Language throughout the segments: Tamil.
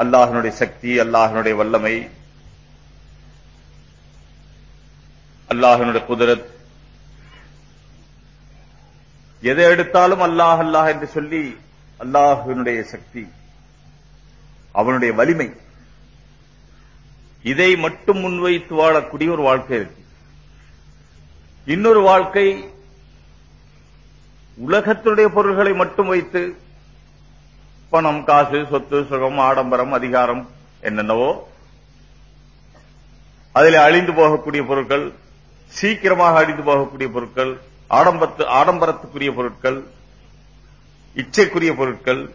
அல்லாஹனுடைய சக்தி அல்லாஹனுடைய வல்லமை அல்லாஹனுடைய குதிரத். எதை எடுத்தாலும் அல்லாஹ் அல்லாஹ் என்று சொல்லி அல்லாஹனுடைய சக்தி அவனுடைய வலிமை. இதை மட்டும் முன்வைத்து வாழக்கூடிய ஒரு வாழ்க்கை இருக்கு. இன்னொரு வாழ்க்கை உலகத்தினுடைய பொருள்களை மட்டும் வைத்து பணம் காசு சொத்து சுகம் ஆடம்பரம் அதிகாரம் என்னென்னவோ. அதில் அழிந்து போகக்கூடிய பொருட்கள் சீக்கிரமாக அழிந்து போகக்கூடிய பொருட்கள் ஆடம்பரத்து ஆடம்பரத்துக்குரிய பொருட்கள் இச்சைக்குரிய பொருட்கள்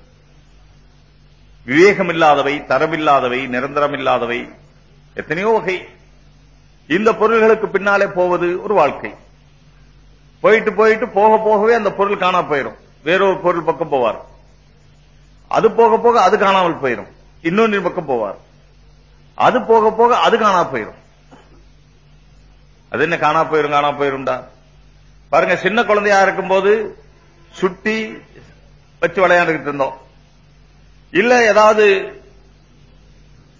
விவேகமில்லாதவை தரமில்லாதவை நிரந்தரமில்லாதவை எத்தனையோ வகை. இந்த பொருள்களுக்கு பின்னாலே போவது ஒரு வாழ்க்கை. போயிட்டு போயிட்டு போக போகவே அந்த பொருள் காணா போயிடும் வேறொரு பொருள் பக்கம் போவார். அது போக போக அது காணாமல் போயிடும் இன்னொன்று பக்கம் போவார். அது போக போக அது காணா போயிடும் அது என்ன காணா போயிரும் காணா போயிரும்டா. பாருங்க சின்ன குழந்தையா இருக்கும்போது சுட்டி வச்சு விளையாண்டுகிட்டு இருந்தோம். இல்ல ஏதாவது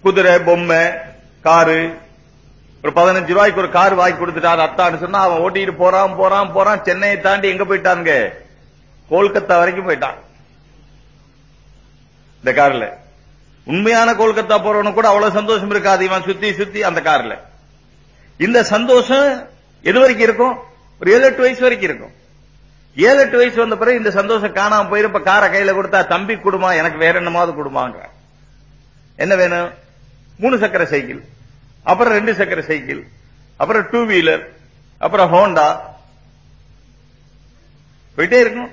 குதிரை பொம்மை காரு ஒரு பதினஞ்சு ரூபாய்க்கு ஒரு கார் வாங்கி கொடுத்துட்டாரு அத்தான்னு சொன்னா அவன் ஓட்டிட்டு போறான் போறான் போறான் சென்னையை தாண்டி எங்க போயிட்டானுங்க? கொல்கத்தா வரைக்கும் போயிட்டான். இந்த கார்ல. உண்மையான கொல்கத்தா போறவனு கூட அவ்வளவு சந்தோஷம் இருக்காது. இவன் சுத்தி சுத்தி அந்த கார்ல. இந்த சந்தோஷம் எது வரைக்கும் இருக்கும்? ஒரு ஏழு எட்டு வயசு வரைக்கும் இருக்கும். ஏழு எட்டு வயசு வந்த பிறகு இந்த சந்தோஷம் காணாம போயிரு இப்ப காரை கையில கொடுத்தா தம்பி கொடுமா? எனக்கு வேற என்னமாவது கொடுமாங்க. என்ன வேணும்? மூணு சக்கர சைக்கிள். அப்புறம் ரெண்டு சக்கர சைக்கிள். அப்புறம் டூ வீலர் அப்புறம் ஹோண்டா. போயிட்டே இருக்கும்.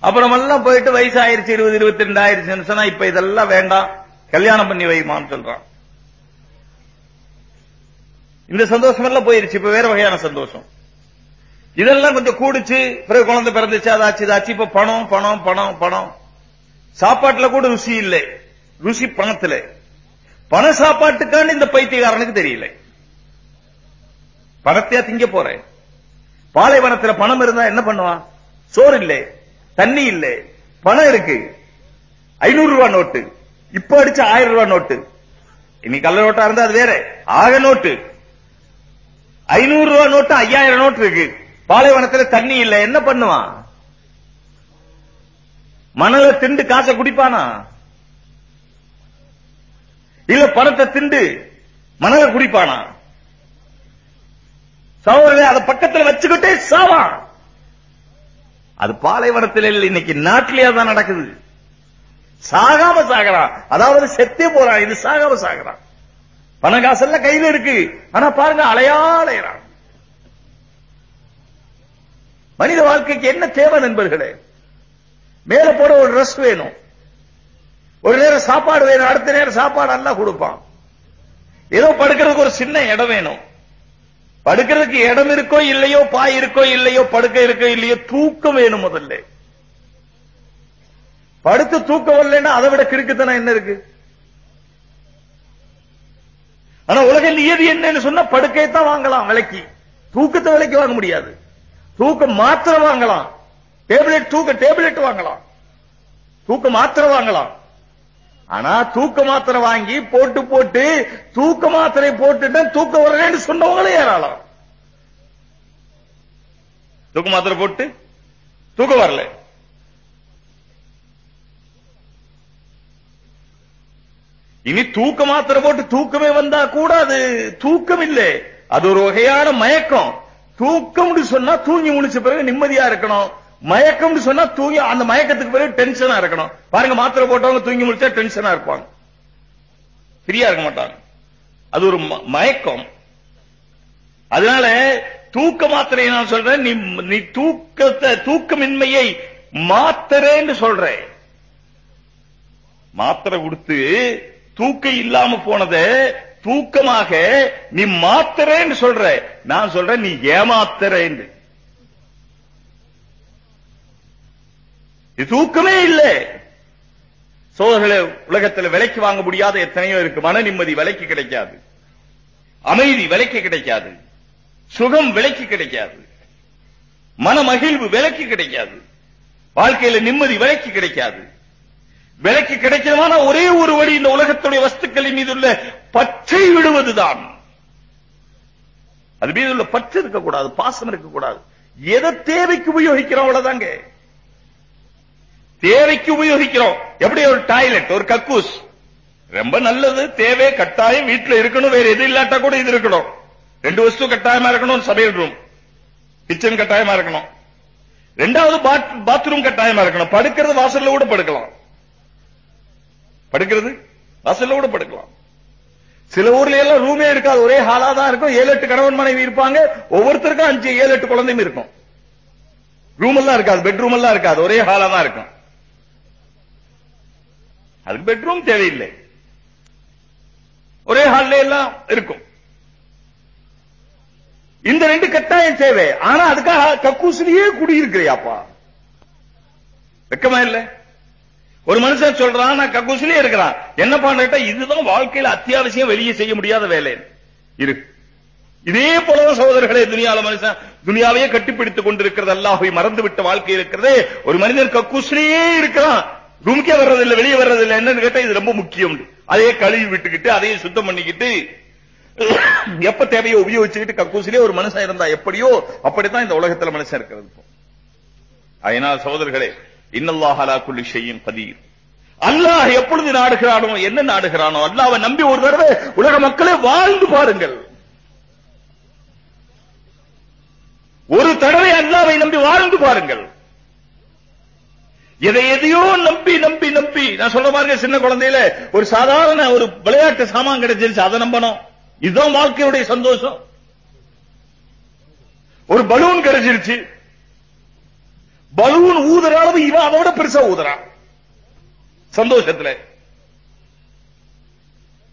அப்புறம் எல்லாம் போயிட்டு வயசு ஆயிருச்சு இருபது இருபத்தி ரெண்டு ஆயிருச்சுன்னு சொன்னா இப்ப இதெல்லாம் வேண்டாம். கல்யாணம் பண்ணி வைமான்னு சொல்றான். இந்த சந்தோஷம் எல்லாம் போயிருச்சு இப்ப வேற வகையான சந்தோஷம். இதெல்லாம் கொஞ்சம் கூடிச்சு பிறகு குழந்தை பிறந்துச்சு அதாச்சு இதாச்சு இப்ப பணம் பணம் பணம் பணம். சாப்பாட்டுல கூட ருசி இல்லை. ருசி பணத்துல. பண சாப்பாட்டுக்கான இந்த பைத்தியக்காரனுக்கு தெரியல. பணத்தையா திங்க போறேன். பாலைவனத்துல பணம் இருந்தா என்ன பண்ணுவான்? சோறு இல்லை. தண்ணி இல்லை. பணம் இருக்கு. ஐநூறு ரூபாய் நோட்டு. இப்ப அடிச்ச ஆயிரம் ரூபாய் நோட்டு. இன்னைக்கு கள்ள நோட்டா இருந்தா அது வேற. ஆக நோட்டு. ஐநூறு ரூபாய் நோட்டு ஐயாயிரம் நோட்டு இருக்கு. பாலைவனத்துல தண்ணி இல்ல. என்ன பண்ணுவான்? மணல திண்டு காசை குடிப்பானா? இல்ல பணத்தை திண்டு மணல குடிப்பானா? சகோதரர்களே அதை பக்கத்துல வச்சுக்கிட்டே சாவான். அது பாலைவனத்தில் இன்னைக்கு நாட்டிலேயே தான் நடக்குது. சாகாம சாகிறான் அதாவது செத்தே போறான் இது சாகாம சாகிறான் பண காசெல்லாம் கையில இருக்கு. ஆனா பாருங்க அலையாளையறான் மனித வாழ்க்கைக்கு என்ன தேவை நண்பர்களே? மேல போட ஒரு ட்ரெஸ் வேணும். ஒரு நேரம் சாப்பாடு வேணும் அடுத்த நேரம் சாப்பாடு எல்லாம் கொடுப்பான். ஏதோ படுக்கிறதுக்கு ஒரு சின்ன இடம் வேணும். படுக்கிறதுக்கு இடம் இருக்கோ இல்லையோ பாய் இருக்கோ இல்லையோ படுக்க இருக்கோ இல்லையோ தூக்கம் வேணும் முதல்ல. படுத்து தூக்கம் வரலன்னா அதை விட கிறுக்குத்தனம் என்ன இருக்கு? ஆனா உலக நியதி என்னன்னு சொன்னா படுக்கையை தான் வாங்கலாம் விலைக்கு. தூக்கத்தை விலைக்கு வாங்க முடியாது. தூக்கம் மாத்திரை வாங்கலாம். டேப்லெட் தூக்க டேப்லெட் வாங்கலாம். தூக்க மாத்திரை வாங்கலாம். ஆனா தூக்க மாத்திரை வாங்கி போட்டு போட்டு தூக்க மாத்திரை போட்டுட்டு தூக்க வரலன்னு சொன்னவங்களே ஏராளம். தூக்க மாத்திரை போட்டு தூக்கம் வரல. இனி தூக்க மாத்திரை போட்டு தூக்கமே வந்தா கூட அது தூக்கம் இல்லை. அது ஒரு வகையான மயக்கம். தூக்கம்னு சொன்னா தூங்கி முடிச்ச பிறகு நிம்மதியா இருக்கணும். மயக்கம்னு சொன்னா தூங்கி அந்த மயக்கத்துக்கு பிறகு டென்ஷனா இருக்கணும். பாருங்க மாத்திரை போட்டவங்க தூங்கி முடிச்சா டென்ஷனா இருப்பாங்க. ஃப்ரீயா இருக்க மாட்டாங்க. அது ஒரு ம- மயக்கம். அதனால தூக்க மாத்திரை நான் சொல்றேன். நீ நீ தூக்கத்தை தூக்கமின்மையை மாத்திரேன்னு சொல்ற. மாத்திரை கொடுத்து தூக்கம் இல்லாம போனதை தூக்கமாக நீ மாத்திரேன்னு சொல்ற. நான் சொல்றேன் நீ ஏமாத்துறேன்னு. இது தூக்கமே இல்லை. சோதர்களே உலகத்தில் விலைக்கு வாங்க முடியாத எத்தனையோ இருக்கு. மன நிம்மதி விலைக்கு கிடைக்காது. அமைதி விலைக்கு கிடைக்காது. சுகம் விலைக்கு கிடைக்காது. மன மகிழ்வு விலைக்கு கிடைக்காது. வாழ்க்கையில நிம்மதி விலைக்கு கிடைக்காது. விலைக்கு கிடைக்கிறமான ஒரே ஒரு வழி இந்த உலகத்துடைய வஸ்துக்களின் மீது உள்ள பற்றை விடுவதுதான். அது மீது உள்ள பற்று இருக்கக்கூடாது பாசம் இருக்கக்கூடாது. எதை தேவைக்கு உபயோகிக்கிறோம் அவ்வளவுதாங்க. தேவைக்கு உபயோகிக்கிறோம். எப்படி ஒரு டாய்லெட் ஒரு கக்கூஸ்? ரொம்ப நல்லது தேவை கட்டாயம் வீட்டுல இருக்கணும் வேற எது இல்லாட்டா கூட இது இருக்கணும். ரெண்டு வஸ்து கட்டாயமா இருக்கணும் சமையல் ரூம் கிச்சன் கட்டாயமா இருக்கணும். ரெண்டாவது பாத்ரூம் கட்டாயமா இருக்கணும். படுக்கிறது வாசல்ல கூட படுக்கலாம். படுக்கிறது வாசல்ல கூட படுக்கலாம். சில ஊர்ல எல்லாம் ரூமே இருக்காது. ஒரே ஹாலா தான் இருக்கும். ஏழு எட்டு கணவன் மனைவி இருப்பாங்க. ஒவ்வொருத்தருக்கும் அஞ்சு ஏழு எட்டு குழந்தையும் இருக்கும். ரூம் எல்லாம் இருக்காது. பெட்ரூம் எல்லாம் இருக்காது. ஒரே ஹாலா தான் இருக்கும். அதுக்கு பெட்ரூம் தேவையில்லை. ஒரே ஹால்ல எல்லாம் இருக்கும். இந்த ரெண்டு கட்டாயம் தேவை ஆனா அதுக்காக கக்கூசிலேயே குடியிருக்கிறியாப்பா. வெக்கமா இல்ல? ஒரு மனுஷன் சொல்றான் நான் கக்கூசிலேயே இருக்கிறான். என்ன பண்றேன் இதுதான் வாழ்க்கையில அத்தியாவசியம் வெளியே செய்ய முடியாத வேலை. இரு. இதே போலதான் சகோதரர்களே துனியால மனுஷன் துனியாவையே கட்டிப்பிடித்துக் கொண்டிருக்கிறது. அல்லாஹை மறந்து விட்ட வாழ்க்கை இருக்கிறது. ஒரு மனிதன் கக்கூசிலேயே இருக்கிறான். ரூமுக்கே வர்றதில்லை வெளியே வர்றதில்லை. என்னன்னு கேட்டா இது ரொம்ப முக்கியம். அதையே கழுவி விட்டுக்கிட்டு அதையே சுத்தம் பண்ணிக்கிட்டு எப்ப தேவையோ உபயோகிச்சுக்கிட்டு கக்கூசிலே ஒரு மனுஷன் இருந்தா எப்படியோ அப்படித்தான் இந்த உலகத்துல மனுஷன் இருக்கிறது அதனால் சகோதரர்களே இன்னல்லாஹலா குல்லி செய்யும் கதீர். அல்லாஹ் எப்பொழுது நாடுகிறானோ என்ன நாடுகிறானோ அல்லாவை நம்பி ஒரு தடவை உலக மக்களே வாழ்ந்து பாருங்கள். ஒரு தடவை அல்லாவை நம்பி வாழ்ந்து பாருங்கள். எதை எதையோ நம்பி நம்பி நம்பி. நான் சொல்ல மாதிரி சின்ன குழந்தையில ஒரு சாதாரண ஒரு விளையாட்டு சாமான் கிடைச்சிருச்சு அதை நம்பணும். இதுதான் வாழ்க்கையுடைய சந்தோஷம். ஒரு பலூன் கிடைச்சிருச்சு. பலூன் ஊதுற அளவு இவன் அதோட பெருசா ஊதுறான். சந்தோஷத்துல.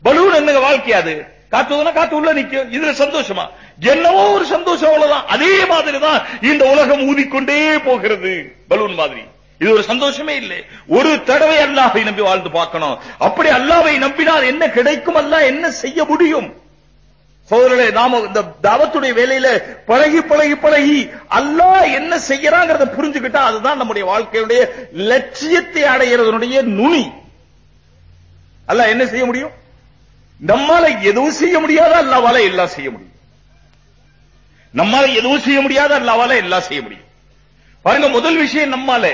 பலூன் என்னங்க வாழ்க்கை அது? காத்து காத்து உள்ள நிக்கும். இதுல சந்தோஷமா? என்னவோ ஒரு சந்தோஷம் அவ்வளவுதான். அதே மாதிரி தான் இந்த உலகம் ஊதிக்கொண்டே போகிறது. பலூன் மாதிரி. இது ஒரு சந்தோஷமே இல்லை. ஒரு தடவை அல்லாஹை நம்பி வாழ்ந்து பார்க்கணும். அப்படி அல்லாவை நம்பினால் என்ன கிடைக்கும்? அல்ல என்ன செய்ய முடியும்? சோதரே நாம இந்த தாவத்துடைய வேலையில பழகி பழகி பழகி அல்லாஹ் என்ன செய்யறாங்கிறத புரிஞ்சுக்கிட்டா அதுதான் நம்முடைய வாழ்க்கையுடைய லட்சியத்தை அடைகிறதனுடைய நுனி. அல்ல என்ன செய்ய முடியும்? நம்மால எதுவும் செய்ய முடியாத அல்லாவால எல்லாம் செய்ய முடியும். நம்மால எதுவும் செய்ய முடியாத அல்லாவால எல்லாம் செய்ய முடியும். பாருங்க முதல் விஷயம் நம்மால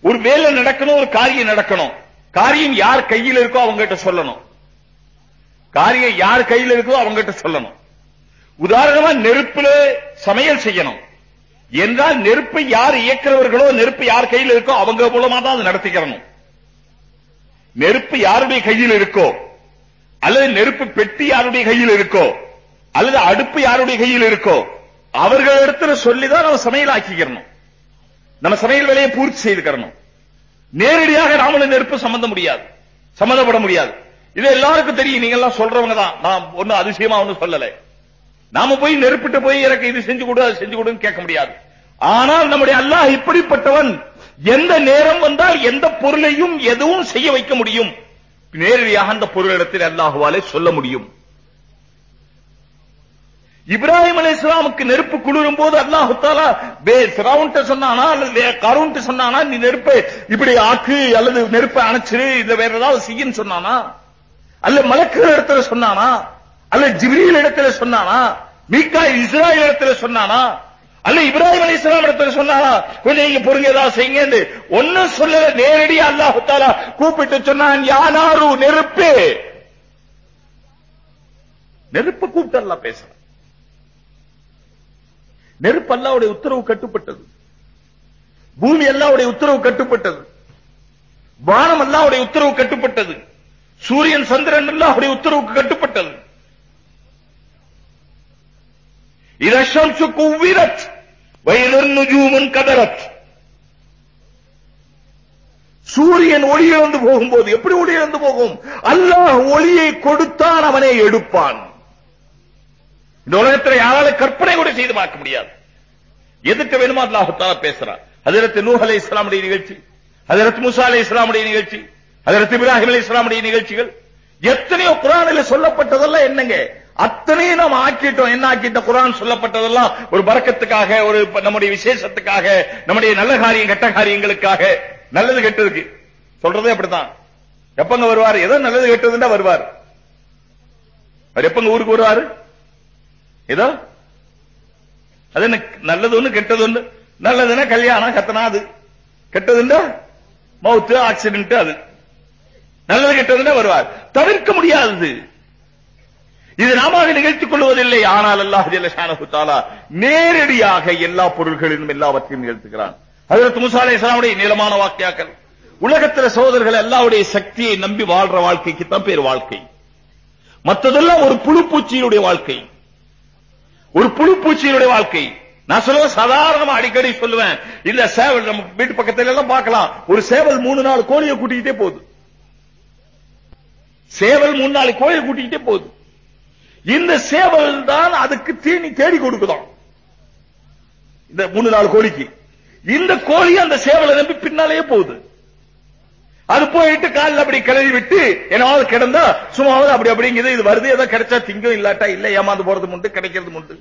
ஒரு வேலை நடக்கணும் ஒரு காரியம் நடக்கணும். காரியம் யார் கையில் இருக்கோ அவங்க கிட்ட சொல்லணும். காரியம் யார் கையில் இருக்கோ அவங்க கிட்ட சொல்லணும். உதாரணமா நெருப்புல சமையல் செய்யணும். என்றால் நெருப்பை யார் இயக்கிறவர்களோ நெருப்பு யார் கையில் இருக்கோ அவங்க மூலமா தான் அது நடத்திக்கிறணும். நெருப்பு யாருடைய கையில் இருக்கோ அல்லது நெருப்பு பெட்டி யாருடைய கையில் இருக்கோ அல்லது அடுப்பு யாருடைய கையில் இருக்கோ அவர்களிடத்துல சொல்லிதான் நம்ம சமையல் ஆக்கிக்கிறணும் நம்ம சமையல் வேலையை பூர்த்தி செய்துக்கிறணும். நேரடியாக நாமளும் நெருப்பு சம்பந்த முடியாது. சம்பந்தப்பட முடியாது. இது எல்லாருக்கும் தெரியும். நீங்க எல்லாம் சொல்றவங்க தான் நான் ஒன்னும் அதிசயமா ஒன்னும் சொல்லல. நாம போய் நெருப்பிட்டு போய் எனக்கு இது செஞ்சு கொடு அது செஞ்சு கொடுன்னு கேட்க முடியாது. ஆனால் நம்முடைய அல்லாஹ் இப்படிப்பட்டவன் எந்த நேரம் வந்தால் எந்த பொருளையும் எதுவும் செய்ய வைக்க முடியும். நேரடியாக அந்த பொருளிடத்தில் அல்லாஹுவாலே சொல்ல முடியும். இப்ராஹிம் அலி இஸ்லாமுக்கு நெருப்பு குளிரும் போது அல்லாஹு தாலா சிராவுன்ட்ட சொன்னானா அல்லது கருன்ட்டு சொன்னானா நீ நெருப்பை இப்படி ஆக்கு அல்லது நெருப்பை அணைச்சிரு இல்ல வேற ஏதாவது செய்யன்னு சொன்னானா? அல்ல மலக்குகள் இடத்துல சொன்னானா? அல்ல ஜிப்ரீல் இடத்துல சொன்னானா? மீக்கா இஸ்ராயல் இடத்துல சொன்னானா? அல்ல இப்ராஹிம் அலி இஸ்லாம் இடத்துல சொன்னானா? கொஞ்சம் நீங்க பொறுங்க ஏதாவது செய்யுங்க ஒன்னும் சொல்லல நேரடியா அல்லாஹு தாலா கூப்பிட்டு சொன்னான் யானாரு நெருப்பு. நெருப்பு கூப்பிட்டு அல்லா பேசுறான். நெருப்பு அல்லாவுடைய உத்தரவு கட்டுப்பட்டது. பூமி அல்லாவுடைய உத்தரவு கட்டுப்பட்டது. வானம் அல்லாவுடைய உத்தரவு கட்டுப்பட்டது. சூரியன் சந்திரன் அல்லாவுடைய உத்தரவுக்கு கட்டுப்பட்டது. இதம்சு குவிரத் வயலின் நுஜூமன் கதரத். சூரியன் ஒளி இழந்து போகும்போது எப்படி ஒளி இழந்து போகும்? அல்லாஹ் ஒளியை கொடுத்தான் அவனை எடுப்பான். இந்த உலகத்தில் யாரால கற்பனை கூட செய்து பார்க்க முடியாது. எதுக்கு வேணுமோ அல்லாஹு தாலா பேசுறான். ஹஜரத் நூஹ் அலி இஸ்லாமுடைய நிகழ்ச்சி அதிரத்து முசா அலி இஸ்லாமுடைய நிகழ்ச்சி அதிரத்து இப்ராஹிம் அலி இஸ்லாமுடைய நிகழ்ச்சிகள் எத்தனையோ குரானில் சொல்லப்பட்டதெல்லாம் என்னங்க? அத்தனையும் நாம் ஆக்கிட்டோம். என்ன ஆக்கிட்ட? குரான் சொல்லப்பட்டதெல்லாம் ஒரு பறக்கத்துக்காக ஒரு நம்முடைய விசேஷத்துக்காக நம்முடைய நல்ல காரியம் கெட்ட காரியங்களுக்காக நல்லது கெட்டதுக்கு. சொல்றதே அப்படித்தான். எப்பங்க வருவார்? ஏதோ நல்லது கெட்டதுன்னா வருவார். அவர் எப்பங்க ஊருக்கு வருவாரு? ஏதோ? அது என்ன நல்லது ஒண்ணு கெட்டது ஒண்ணு நல்லதுன்னா கல்யாணம் கத்தனா அது. கெட்டதுண்டா? மவுத்து ஆக்சிடென்ட் அது. நல்லது கெட்டதுன்னா வருவார். தவிர்க்க முடியாதது. இது நாம நிகழ்த்திக் கொள்வதில்லை. ஆனால் அல்லாஹ் ஜல்லஷானஹு நேரடியாக எல்லா பொருள்களிலும் எல்லாவற்றையும் நிகழ்த்துகிறான். ஹஜரத் மூசா அலைஹிஸ்ஸலாமுடைய நீளமான வாக்கியாக்கள். உலகத்துல சோதர்கள் எல்லாவுடைய சக்தியை நம்பி வாழ்ற வாழ்க்கைக்கு தான் பேர் வாழ்க்கை. மற்றதெல்லாம் ஒரு புழுப்பூச்சியினுடைய வாழ்க்கை. ஒரு புழுப்பூச்சியினுடைய வாழ்க்கை. நான் சொல்லுவேன் சாதாரணமா அடிக்கடி சொல்லுவேன். இல்ல சேவல் நம்ம வீட்டு பக்கத்துல எல்லாம் பார்க்கலாம். ஒரு சேவல் மூணு நாள் கோழியை கூட்டிக்கிட்டே போகுது. சேவல் மூணு நாள் கோழியை கூட்டிக்கிட்டே போகுது. இந்த சேவல் தான் அதுக்கு தீனி தேடி கொடுக்குதாம் இந்த மூணு நாள் கோழிக்கு. இந்த கோழி அந்த சேவலை நம்பி பின்னாலேயே போகுது. அது போயிட்டு காலில் அப்படி கிளறி விட்டு என்னாவது கிடந்தா சும்மாவது அப்படி அப்படிங்கிறது இது வருது ஏதோ கிடைச்சா திங்கும் இல்லாட்டா இல்ல ஏமாந்து போறது உண்டு கிடைக்கிறது உண்டு.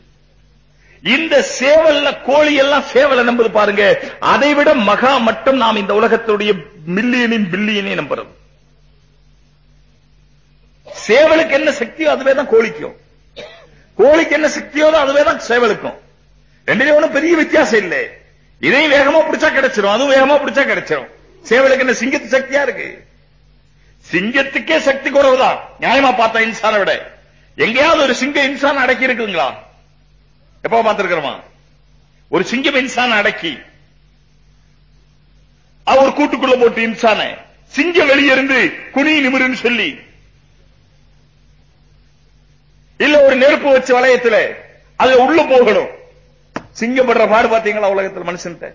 இந்த சேவல்ல கோழி எல்லாம் சேவலை நம்புது பாருங்க. அதை விட மகா மட்டும் நாம் இந்த உலகத்துடைய மில்லியனின் பில்லியனே நம்புறது. சேவலுக்கு என்ன சக்தியோ அதுவே தான் கோழிக்கும். கோழிக்கு என்ன சக்தியோ அதுவே தான் சேவலுக்கும். ரெண்டுலயும் ஒண்ணும் பெரிய வித்தியாசம் இல்லை. இதையும் வேகமா பிடிச்சா கிடைச்சிரும் அதுவும் வேகமா பிடிச்சா கிடைச்சிரும். சேவலுக்கு என்ன சிங்கத்து சக்தியா இருக்கு? சிங்கத்துக்கே சக்தி குறைவுதான் நியாயமா பார்த்தா இன்சானை விட. எங்கேயாவது ஒரு சிங்க இன்சான் அடக்கி இருக்குங்களா? எப்ப பார்த்திருக்கிறோமா? ஒரு சிங்கம் இன்சான் அடக்கி. அவர் கூட்டுக்குள்ள போட்டு இன்சான. சிங்கம் வெளியிருந்து குனி நிமிருன்னு சொல்லி. இல்ல ஒரு நெருப்பு வச்சு வளையத்துல அதுல உள்ள போகணும். சிங்கப்படுற பாடு பாத்தீங்களா உலகத்துல மனுஷன்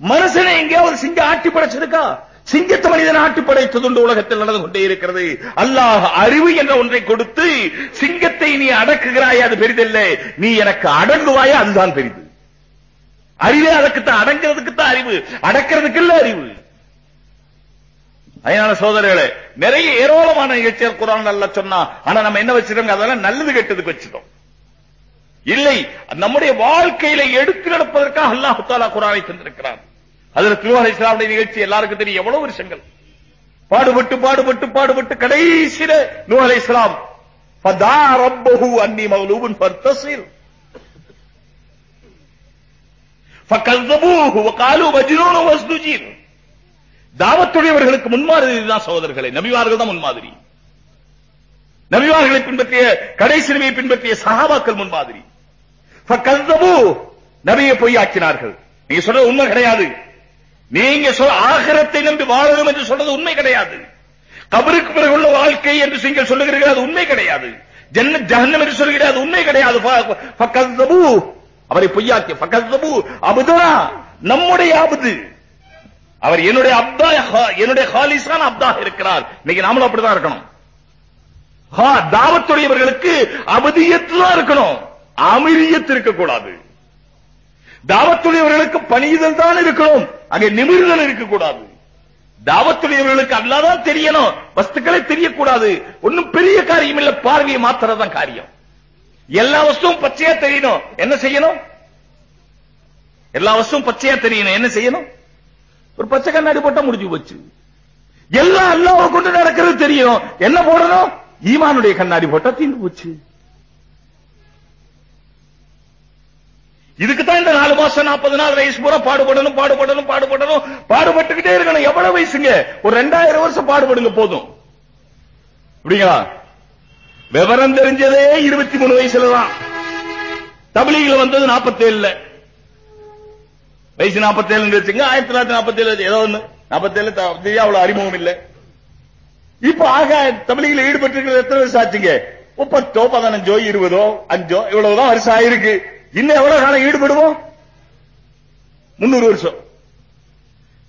மனுஷனை எங்கேயாவது சிங்கம் ஆட்டி படைச்சிருக்கா? சிங்கத்தை மனிதன் ஆட்டி படைத்ததுண்டு உலகத்தில் நடந்து கொண்டே இருக்கிறது. அல்லாஹ் அறிவு என்ற ஒன்றை கொடுத்து சிங்கத்தை நீ அடக்குகிறாய் அது பெரிதல்ல. நீ எனக்கு அடங்குவாயா அதுதான் பெரிது. அறிவே அதற்குத்தான் அடங்கிறதுக்குத்தான் அறிவு. அடக்கிறதுக்கு இல்ல அறிவு. அதனால சோதரர்களே நிறைய ஏராளமான நிகழ்ச்சிகள் குரான் நல்லா சொன்னா ஆனா நம்ம என்ன வச்சிருக்கோம்? அதெல்லாம் நல்லது கெட்டதுக்கு வச்சிட்டோம். இல்லை நம்முடைய வாழ்க்கையில எடுத்து நடப்பதற்காக அல்லாஹு தாலா குரானை தந்திருக்கிறான். அதில் திருவாரூர் இஸ்லாமுடைய நிகழ்ச்சி எல்லாருக்கும் தெரியும். எவ்வளவு வருஷங்கள்? பாடுபட்டு பாடுபட்டு பாடுபட்டு கடைசியில நூ அலை இஸ்லாம் அன்னி மவலூபன் பர்தசில் தாவத்துடையவர்களுக்கு முன்மாதிரி தான் சகோதரர்களை நபிவார்கள் தான் முன்மாதிரி நபிவார்களை பின்பற்றிய கடைசிறுமையை பின்பற்றிய சகாபாக்கள் முன்மாதிரி நபியை பொய்யாக்கினார்கள் நீ சொல்ற உண்மை கிடையாது. நீங்க சொல் ஆகரத்தை நம்பி வாழணும் என்று சொல்றது உண்மை கிடையாது. கபருக்கு பிறகு உள்ள வாழ்க்கை என்று நீங்கள் சொல்லுகிறீர்கள் அது உண்மை கிடையாது. ஜன்ன ஜஹன்னம் என்று சொல்கிறீர்கள் அது உண்மை கிடையாது. ஃபக்கஸ்தபு அவரை பொய்யாக்கி ஃபக்கஸ்தபு அபுதனா நம்முடைய அபுது. அவர் என்னுடைய அப்தா என்னுடைய ஹாலிசான் அப்தா இருக்கிறார். இன்னைக்கு நாமளும் அப்படிதான் இருக்கணும். ஹா தாவத்துடையவர்களுக்கு அபதியத்து தான் இருக்கணும். அமிரியத்து இருக்கக்கூடாது. தாவத்துடையவர்களுக்கு பணியுதல் தான் இருக்கணும். அங்கே நிமிர்தல் இருக்கக்கூடாது. தாவத்துடையவர்களுக்கு அல்லாதான் தெரியணும். வஸ்துக்களை தெரியக்கூடாது. ஒன்னும் பெரிய காரியம் இல்ல பார்வையை மாத்துறதுதான் காரியம். எல்லா வஸ்துவும் பச்சையா தெரியணும். என்ன செய்யணும்? எல்லா வஸ்துவும் பச்சையா தெரியணும். என்ன செய்யணும்? ஒரு பச்சை கண்ணாடி போட்டா முடிஞ்சு போச்சு. எல்லாம் அல்லாவை கொண்டு நடக்கிறது தெரியும். என்ன போடணும்? ஈமானுடைய கண்ணாடி போட்டா தீர்ந்து போச்சு. இதுக்கு தான் இந்த நாலு மாசம் நாற்பது நாள் வயசு பூரா பாடுபடணும் பாடுபடணும் பாடுபடணும். பாடுபட்டுக்கிட்டே இருக்கணும். எவ்வளவு வயசுங்க? ஒரு ரெண்டாயிரம் வருஷம் பாடுபடுங்க போதும். அப்படிங்களா? விவரம் தெரிஞ்சதே இருபத்தி மூணு வயசுல தான் தபிலிகள் வந்தது நாற்பத்தி ஏழுல வயசு நாற்பத்தி ஏழு வச்சுங்க ஆயிரத்தி தொள்ளாயிரத்தி நாற்பத்தி ஏழு ஏதோ ஒண்ணு. நாற்பத்தி ஏழு அவ்வளவு அறிமுகம் இல்ல. இப்ப ஆக தமிழில் ஈடுபட்டு எத்தனை வருஷம் ஆச்சுங்க? பத்தோ பதினஞ்சோ இருபதோ அஞ்சோ இவ்வளவுதான் வருஷம் ஆயிருக்கு. இன்னும் எவ்வளவு காலம் ஈடுபடுவோம்? முன்னூறு வருஷம்.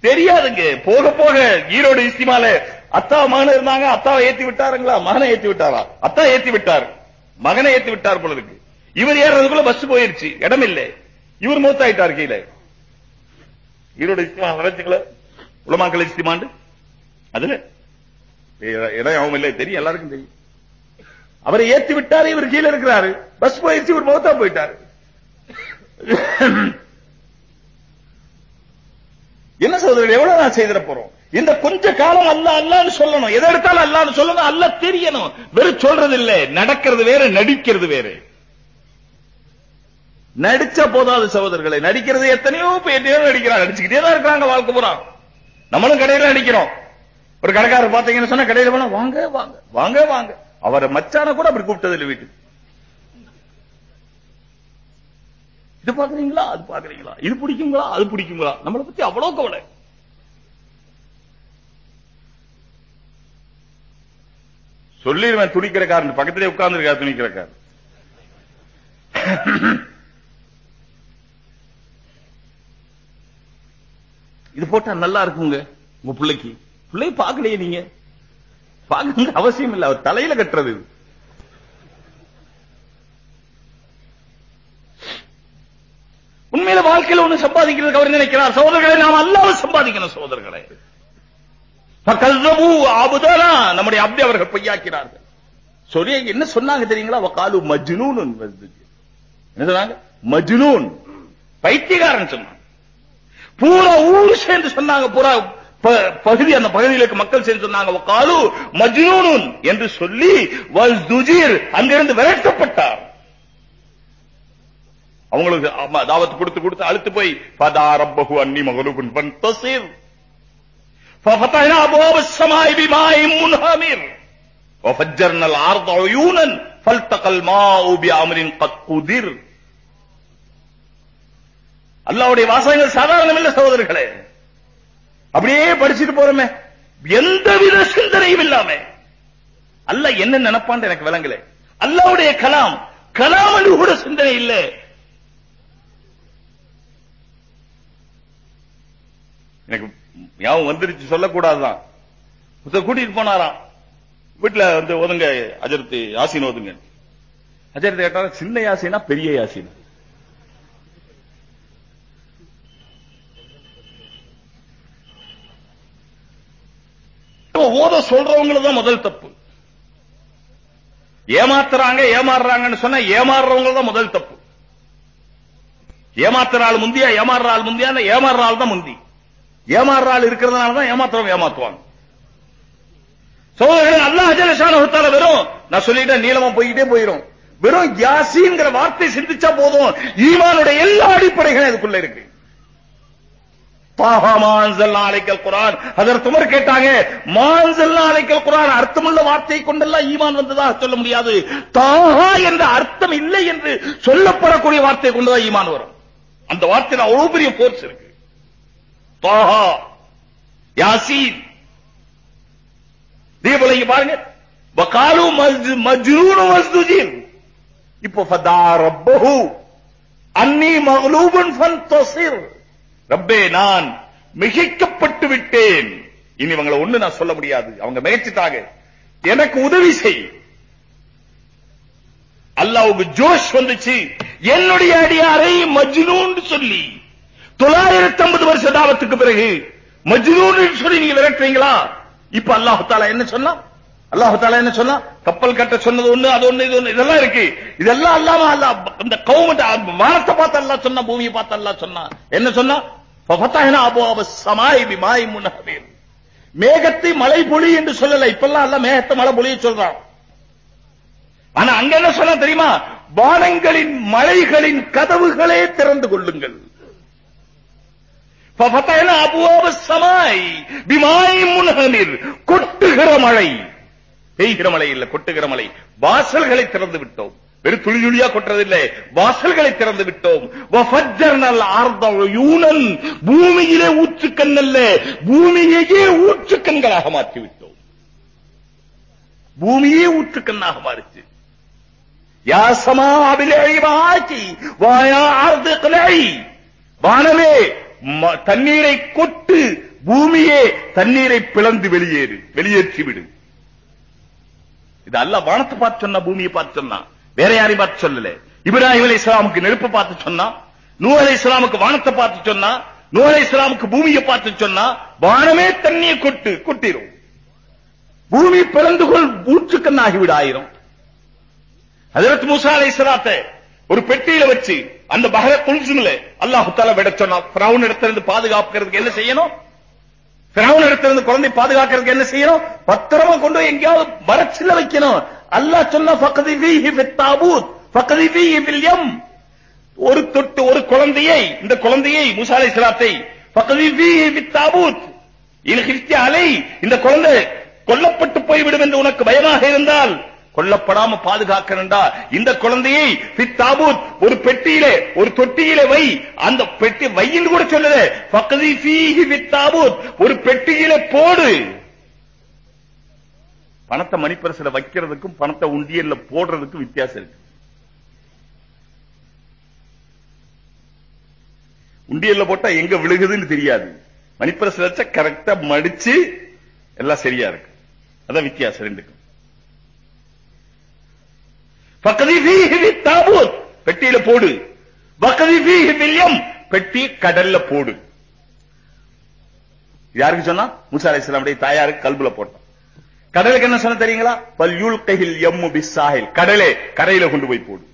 தெரியாதுங்க. போக போக ஈரோடு இஸ்திமால அத்தா மகன் இருந்தாங்க அத்தாவை ஏத்தி விட்டாருங்களா? மகனை ஏத்தி விட்டாரா? அத்தா ஏத்தி விட்டார். மகனை ஏத்தி விட்டார் போல இருக்கு. இவர் ஏறதுக்குள்ள பஸ் போயிருச்சு. இடம் இல்லை. இவர் மூத்தாயிட்டார் கீழே. ஈரோடு இஸ்திமா நடந்துக்கல உலமாக்கல் இஸ்திமாண்டு அதுல. இடம் அவன் இல்லை. தெரியும். எல்லாருக்கும் தெரியும். அவரை ஏத்தி விட்டாரு. இவர் கீழே இருக்கிறாரு. பஸ் போயிருச்சு. இவர் மௌத்தா போயிட்டாரு. என்ன சொல்றது? எவ்வளவு நான் செய்திட போறோம்? இந்த கொஞ்ச காலம் அல்ல அல்லான்னு சொல்லணும். எதை எடுத்தாலும் அல்லான்னு சொல்லணும். அல்ல தெரியணும். வெறும் சொல்றது இல்ல. நடக்கிறது வேற நடிக்கிறது வேற. நடிச்ச போதாது சகோதரர்களை. நடிக்கிறது எத்தனையோ பேர் நடிக்கிறாங்க. நடிச்சுக்கிட்டே தான் இருக்கிறாங்க வாழ்க்கை பூரா. நம்மளும் கடையில நடிக்கிறோம். ஒரு கடைக்காரர் பாத்தீங்கன்னு சொன்னா கடையில போனா வாங்க வாங்க வாங்க வாங்க. அவரை மச்சான கூட அப்படி கூப்பிட்டது இல்லை வீட்டுக்கு. இது பாக்குறீங்களா அது பாக்குறீங்களா இது பிடிக்குங்களா? அது பிடிக்குங்களா? நம்மளை பத்தி அவ்வளவு கவலை. சொல்லிடுவேன் துணிக்கிறக்காரன் பக்கத்திலே உட்கார்ந்து இருக்கா துணிக்கிறக்காரன் இது போட்டா நல்லா இருக்குங்க உங்க பிள்ளைக்கு. பிள்ளை பாக்கலையே நீங்க? பாக்க அவசியம் இல்ல. அவர் தலையில கட்டுறது உண்மையில வாழ்க்கையில் ஒண்ணு சம்பாதிக்கிறதுக்கு அவர் நினைக்கிறார். சோதர்களை நாம் அல்லாத சம்பாதிக்கணும் சோதர்களை ஆபுதானா நம்முடைய அப்தி அவர்கள் பொய்யாக்கிறார்கள். சொல்லி என்ன சொன்னாங்க தெரியுங்களா? காலு மஜ்னூன் என்ன சொன்னாங்க? மஜ்னூன். பைத்தியகாரன் சொன்னாங்க பூரா ஊர் சேர்ந்து சொன்னாங்க பூரா பகுதி அந்த பகுதியில் இருக்க மக்கள் சேர்ந்து சொன்னாங்க காலு மஜ்னூன் என்று சொல்லி வல் துஜீர் அங்கிருந்து விரட்டப்பட்டார். அவங்களுக்கு ஆமா, தாவத் கொடுத்து கொடுத்து அழுத்து போய் பதா ரப்பஹு அன்னி மகலூபுன் ஃபன்தசிர் ففتحنا ابواب السماء بماء منهمر وفجرنا الارض عيونا فالتقى الماء بامر قد قدر அல்லாவுடைய வாசகங்கள் சாதாரணம் இல்ல சகோதரர்களே அப்படியே படிச்சுட்டு போறோமே எந்தவித சிந்தனையும் இல்லாம அல்லாஹ் என்ன நினைப்பான்னு எனக்கு விளங்கல அல்லாவுடைய கலாம் கலாம் என்று கூட சிந்தனை இல்ல எனக்கு ஞாபகம் வந்துருச்சு சொல்லக்கூடாதுதான். கூட்டிட்டு போனாராம். வீட்டுல வந்து ஒதுங்க அஜர்த்து யாசின் ஒதுங்க. அஜர்த்து கேட்டாரா சின்ன யாசினா பெரிய யாசின். ஓத சொல்றவங்களுக்கு தான் முதல் தப்பு. ஏமாத்துறாங்க ஏமாறுறாங்கன்னு சொன்னா ஏமாறுறவங்க தான் முதல் தப்பு. ஏமாத்துற ஆள் முந்தியா ஏமாறுற ஆள் முந்தியா ஏமாறுற ஆள் தான் முந்தி. ஏமாறுற ஆள் இருக்கிறதுனால தான் ஏமாத்துறவங்க ஏமாத்துவாங்க. அல்லா அல்லாஹ் ஜலசான வெறும் நான் சொல்லிட்டேன் நீளமா போய்கிட்டே போயிரும். வெறும் யாசிங்கிற வார்த்தை சிந்திச்சா போதும். ஈமானுடைய எல்லா அடிப்படைகளும் அதுக்குள்ள இருக்கு. தாஹா மான்சல் நாளைக்கல் குரான். அதர் துமர் கேட்டாங்க மான்சல் நாளைக்கல் குரான் அர்த்தமுள்ள வார்த்தை கொண்டெல்லாம் ஈமான் வந்ததாக சொல்ல முடியாது. தாஹா என்ற அர்த்தம் இல்லை என்று சொல்லப்படக்கூடிய வார்த்தை கொண்டுதான் ஈமான் வரும். அந்த வார்த்தையில் அவ்வளவு பெரிய போர்ஸ் இருக்கு. தாஹா யாசீன். தீபலை பாருங்க வகாலு மஸ்து மஜ்ரூனு மஸ்துஜின் இப்போ ஃபதா ரப்பஹு. அன்னி மக்லூபன் ஃபன்தஸிர். ரப்பே நான் மிகைக்கப்பட்டு விட்டேன். இனி இவங்களை ஒண்ணு நான் சொல்ல முடியாது. அவங்க மிகைச்சிட்டாங்க எனக்கு உதவி செய். அல்லாவுக்கு ஜோஷ் வந்துச்சு. என்னுடைய அடியாரை மஜ்னூன் சொல்லி. தொள்ளாயிரத்தி ஐம்பது வருஷ தாவத்துக்கு பிறகு மஜ்னூன் சொல்லி நீங்க விரட்டுறீங்களா? இப்ப அல்லாஹு தாலா என்ன சொன்னா? அல்லாஹு தாலா என்ன சொன்னா? கப்பல் கட்ட சொன்னது ஒண்ணு அது ஒண்ணு இது ஒண்ணு இதெல்லாம் இருக்கு. இதெல்லாம் அல்லாம அல்லா இந்த கவுமட்ட வானத்தை பார்த்து அல்லா சொன்னா பூமியை பார்த்து அல்லா சொன்னா என்ன சொன்னா? ஃபஃபதஹ்னா அபுவாப சமாய் பிமாய் முன்ஹமீர் மேகத்தை மழை பொழி என்று சொல்லல இப்பெல்லாம் அல்ல மேகத்தை மழை பொழிய சொல்றான். ஆனா அங்க என்ன சொன்னா தெரியுமா? வானங்களின் மலைகளின் கதவுகளே திறந்து கொள்ளுங்கள். ஃபஃபதஹ்னா அபுவாப சமாய் பிமாஇ முன்ஹமீர் கொட்டுகிற மழை. பெய்கிற மழை இல்ல கொட்டுகிற மழை. வாசல்களை திறந்து விட்டோம். வெறும் துளி துளியா கொட்டுறதில்லை. வாசல்களை திறந்து விட்டோம். வஃபஜ்ஜர்னல் பூமியிலே ஊற்றுக்கண் அல்ல. பூமியையே ஊற்றுக்கண்களாக மாற்றி விட்டோம் பூமியே ஊற்றுக்கண்ணாக மாறிச்சு. யா சமா அபிலேவாக்கி வாயா அர்து வானமே தண்ணீரை கொட்டு பூமியே தண்ணீரை பிளந்து வெளியேறு. வெளியேற்றி விடு. இது அல்ல வானத்தை பார்த்து சொன்னா பூமியை பார்த்து சொன்னா. வேற யாரையும் பார்த்து சொல்லல. இப்ராஹிம் அலி இஸ்லாமுக்கு நெருப்பு பார்த்து சொன்னா நூ அலி இஸ்லாமுக்கு வானத்தை பார்த்து சொன்னா நூ அலி இஸ்லாமுக்கு பூமியை பார்த்து சொன்னா வானமே தண்ணியை கொட்டு கொட்டிரும். பூமி பிறந்து கொள் ஊற்றுக்கண்ணாகி விட ஆயிரும் ஹஜரத் மூசா அலை இஸ்லாத்தை ஒரு பெட்டியில வச்சு அந்த பஹர குல்சுமில அல்லாஹு தாலா விட சொன்னா பிரவுன் இடத்துல இருந்து பாதுகாப்புக்கிறதுக்கு என்ன செய்யணும்? பிறவன் இடத்திலிருந்து குழந்தை பாதுகாக்கிறதுக்கு என்ன செய்யணும்? பத்திரமா கொண்டு போய் எங்கேயாவது மரச்சில வைக்கணும். அல்லாஹ் சொன்னா ஃபக்கதி ஃபீஹி ஃபித்தாபூத் ஃபக்கதி ஃபீஹி ஃபில் யம். ஒரு தொட்டு ஒரு குழந்தையை இந்த குழந்தையை மூசா அலைஹிஸ்ஸலாத்தை ஃபக்கதி ஃபீஹி ஃபித்தாபூத் இன் கிஃப்தி அலை. இந்த குழந்தை கொல்லப்பட்டு போய்விடும் என்று உனக்கு பயமாக இருந்தால் கொல்லப்படாம பாதுகாக்கணும்டா. இந்த குழந்தையை ஃபித்தாபூத் ஒரு பெட்டியிலே ஒரு தொட்டியிலே வை. அந்த பெட்டி வையின்னு கூட சொல்லுது. பக்கதி ஃபீஹி வித்தாபூத் ஒரு பெட்டியிலே போடு. பணத்தை மணிப்பரிசில வைக்கிறதுக்கும் பணத்தை உண்டியல்ல போடுறதுக்கும் வித்தியாசம் இருக்கு. உண்டியல்ல போட்டா எங்க விழுகுதுன்னு தெரியாது. மணிப்பரிசில வச்சா கரெக்டா மடிச்சு எல்லாம் சரியா இருக்கு. அதான் வித்தியாசம் ரெண்டுக்கும். தாபூத் பெட்டியில போடு. வில்யம். பெட்டி கடல்ல போடு. யாருக்கு சொன்னா? மூசா அலைஹிஸ்ஸலாமுடைய தாயாருக்கு கல்புல போட்டான் கடலுக்கு என்ன சொன்ன தெரியுங்களா? பல் யுல்கைஹில் யம்மு பிஸ்ஸாஹில். கடலே கரையில கொண்டு போய் போடு.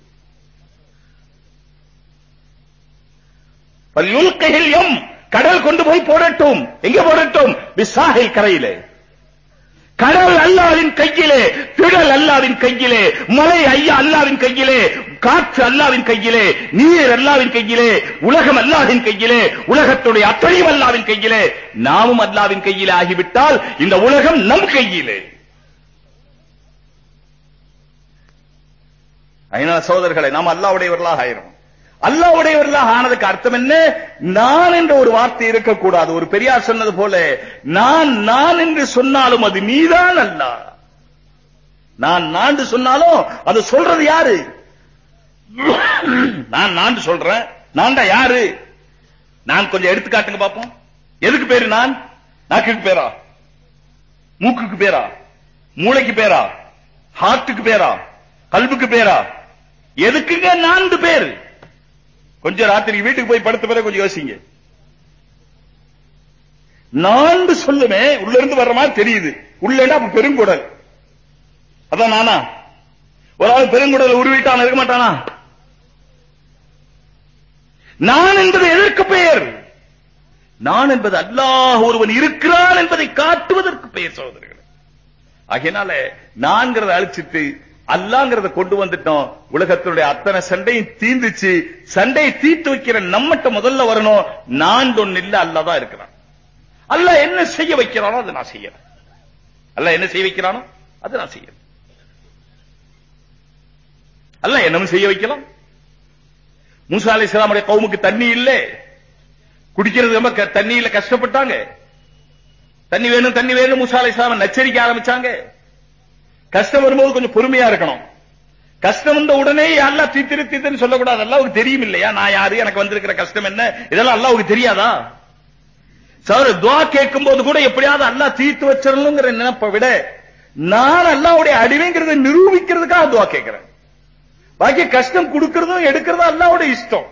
பல் யுல்கைஹில் யம். கடல் கொண்டு போய் போடட்டும். எங்க போடட்டும்? பிஸ்ஸாஹில் கரையிலே. கடல் அல்லாவின் கையிலே திடல் அல்லாவின் கையிலே மலை ஐயா அல்லாவின் கையிலே காற்று அல்லாவின் கையிலே நீர் அல்லாவின் கையிலே உலகம் அல்லாவின் கையிலே உலகத்துடைய அத்தனையும் அல்லாவின் கையிலே நாமும் அல்லாவின் கையிலே ஆகிவிட்டால் இந்த உலகம் நம் கையிலே. அதனால சோதர்களை நாம் அல்லாவுடையவர்களாக ஆயிரும். அல்லாவுடையவர்களாக ஆனதுக்கு அர்த்தம் என்ன? நான் என்ற ஒரு வார்த்தை இருக்கக்கூடாது. ஒரு பெரியார் சொன்னது போல நான் நான் என்று சொன்னாலும் அது நீதான் அல்ல. நான் நான் சொன்னாலும் அது சொல்றது யாரு? நான் நான் சொல்றேன். நான்டா யாரு? நான் கொஞ்சம் எடுத்துக்காட்டுங்க பார்ப்போம். பாப்போம் எதுக்கு பேரு நான்? நாக்குக்கு பேரா? மூக்குக்கு பேரா? மூளைக்கு பேரா? ஹார்ட்டுக்கு பேரா? கல்புக்கு பேரா? எதுக்குங்க நான்கு பேரு? கொஞ்சம் ராத்திரி வீட்டுக்கு போய் படுத்த பிறகு கொஞ்சம் யோசிங்க. நான்கு சொல்லுமே உள்ள இருந்து வர்ற மாதிரி தெரியுது. உள்ளடா அப்ப பெருங்குடல். அதான் நானா? ஒரு ஆள் பெருங்குடல் உருவிட்டான் இருக்க மாட்டானா? நான் என்பது எதற்கு பெயர்? நான் என்பது அல்லாஹ் ஒருவன் இருக்கிறான் என்பதை காட்டுவதற்கு பெயர் சகோதரர்கள். ஆகையினால நான்கிறத அழிச்சிட்டு அல்லாங்கிறத கொண்டு வந்துட்டோம். உலகத்தினுடைய அத்தனை சண்டையும் தீந்துச்சு. சண்டையை தீர்த்து வைக்கிற நம்மகிட்ட முதல்ல வரணும். நான் ஒன்னு இல்ல அல்லாதான் இருக்கிறான். அல்ல என்ன செய்ய வைக்கிறானோ அதை நான் செய்யறேன். அல்ல என்ன செய்ய வைக்கிறானோ அது நான் செய்யறேன். அல்ல என்னமும் செய்ய வைக்கலாம். மூசா அலி இஸ்லாமுடைய கவுமுக்கு தண்ணி இல்லை. குடிக்கிறது ரொம்ப க- தண்ணியில கஷ்டப்பட்டாங்க. தண்ணி வேணும் தண்ணி வேணும். மூசா அலி இஸ்லாம் நச்சரிக்க ஆரம்பிச்சாங்க. கஷ்டம் வரும்போது கொஞ்சம் பொறுமையா இருக்கணும். கஷ்டம் வந்த உடனே அல்லாஹ் தீத்திரு தீத்துன்னு சொல்லக்கூடாது. அல்லாவுக்கு தெரியும் இல்லையா நான் யாரு? எனக்கு வந்திருக்கிற கஷ்டம் என்ன? இதெல்லாம் அல்லாவுக்கு தெரியாதா? சார் துவா கேட்கும் போது கூட எப்படியாவது அல்லா தீர்த்து வச்சிடணுங்கிற நினைப்பை விட நான் அல்லாவுடைய அடிமைங்கிறத நிரூபிக்கிறதுக்காக துவா கேட்கிறேன். பாக்கி கஷ்டம் கொடுக்கறதும் எடுக்கிறதும் அல்லாவுடைய இஷ்டம்.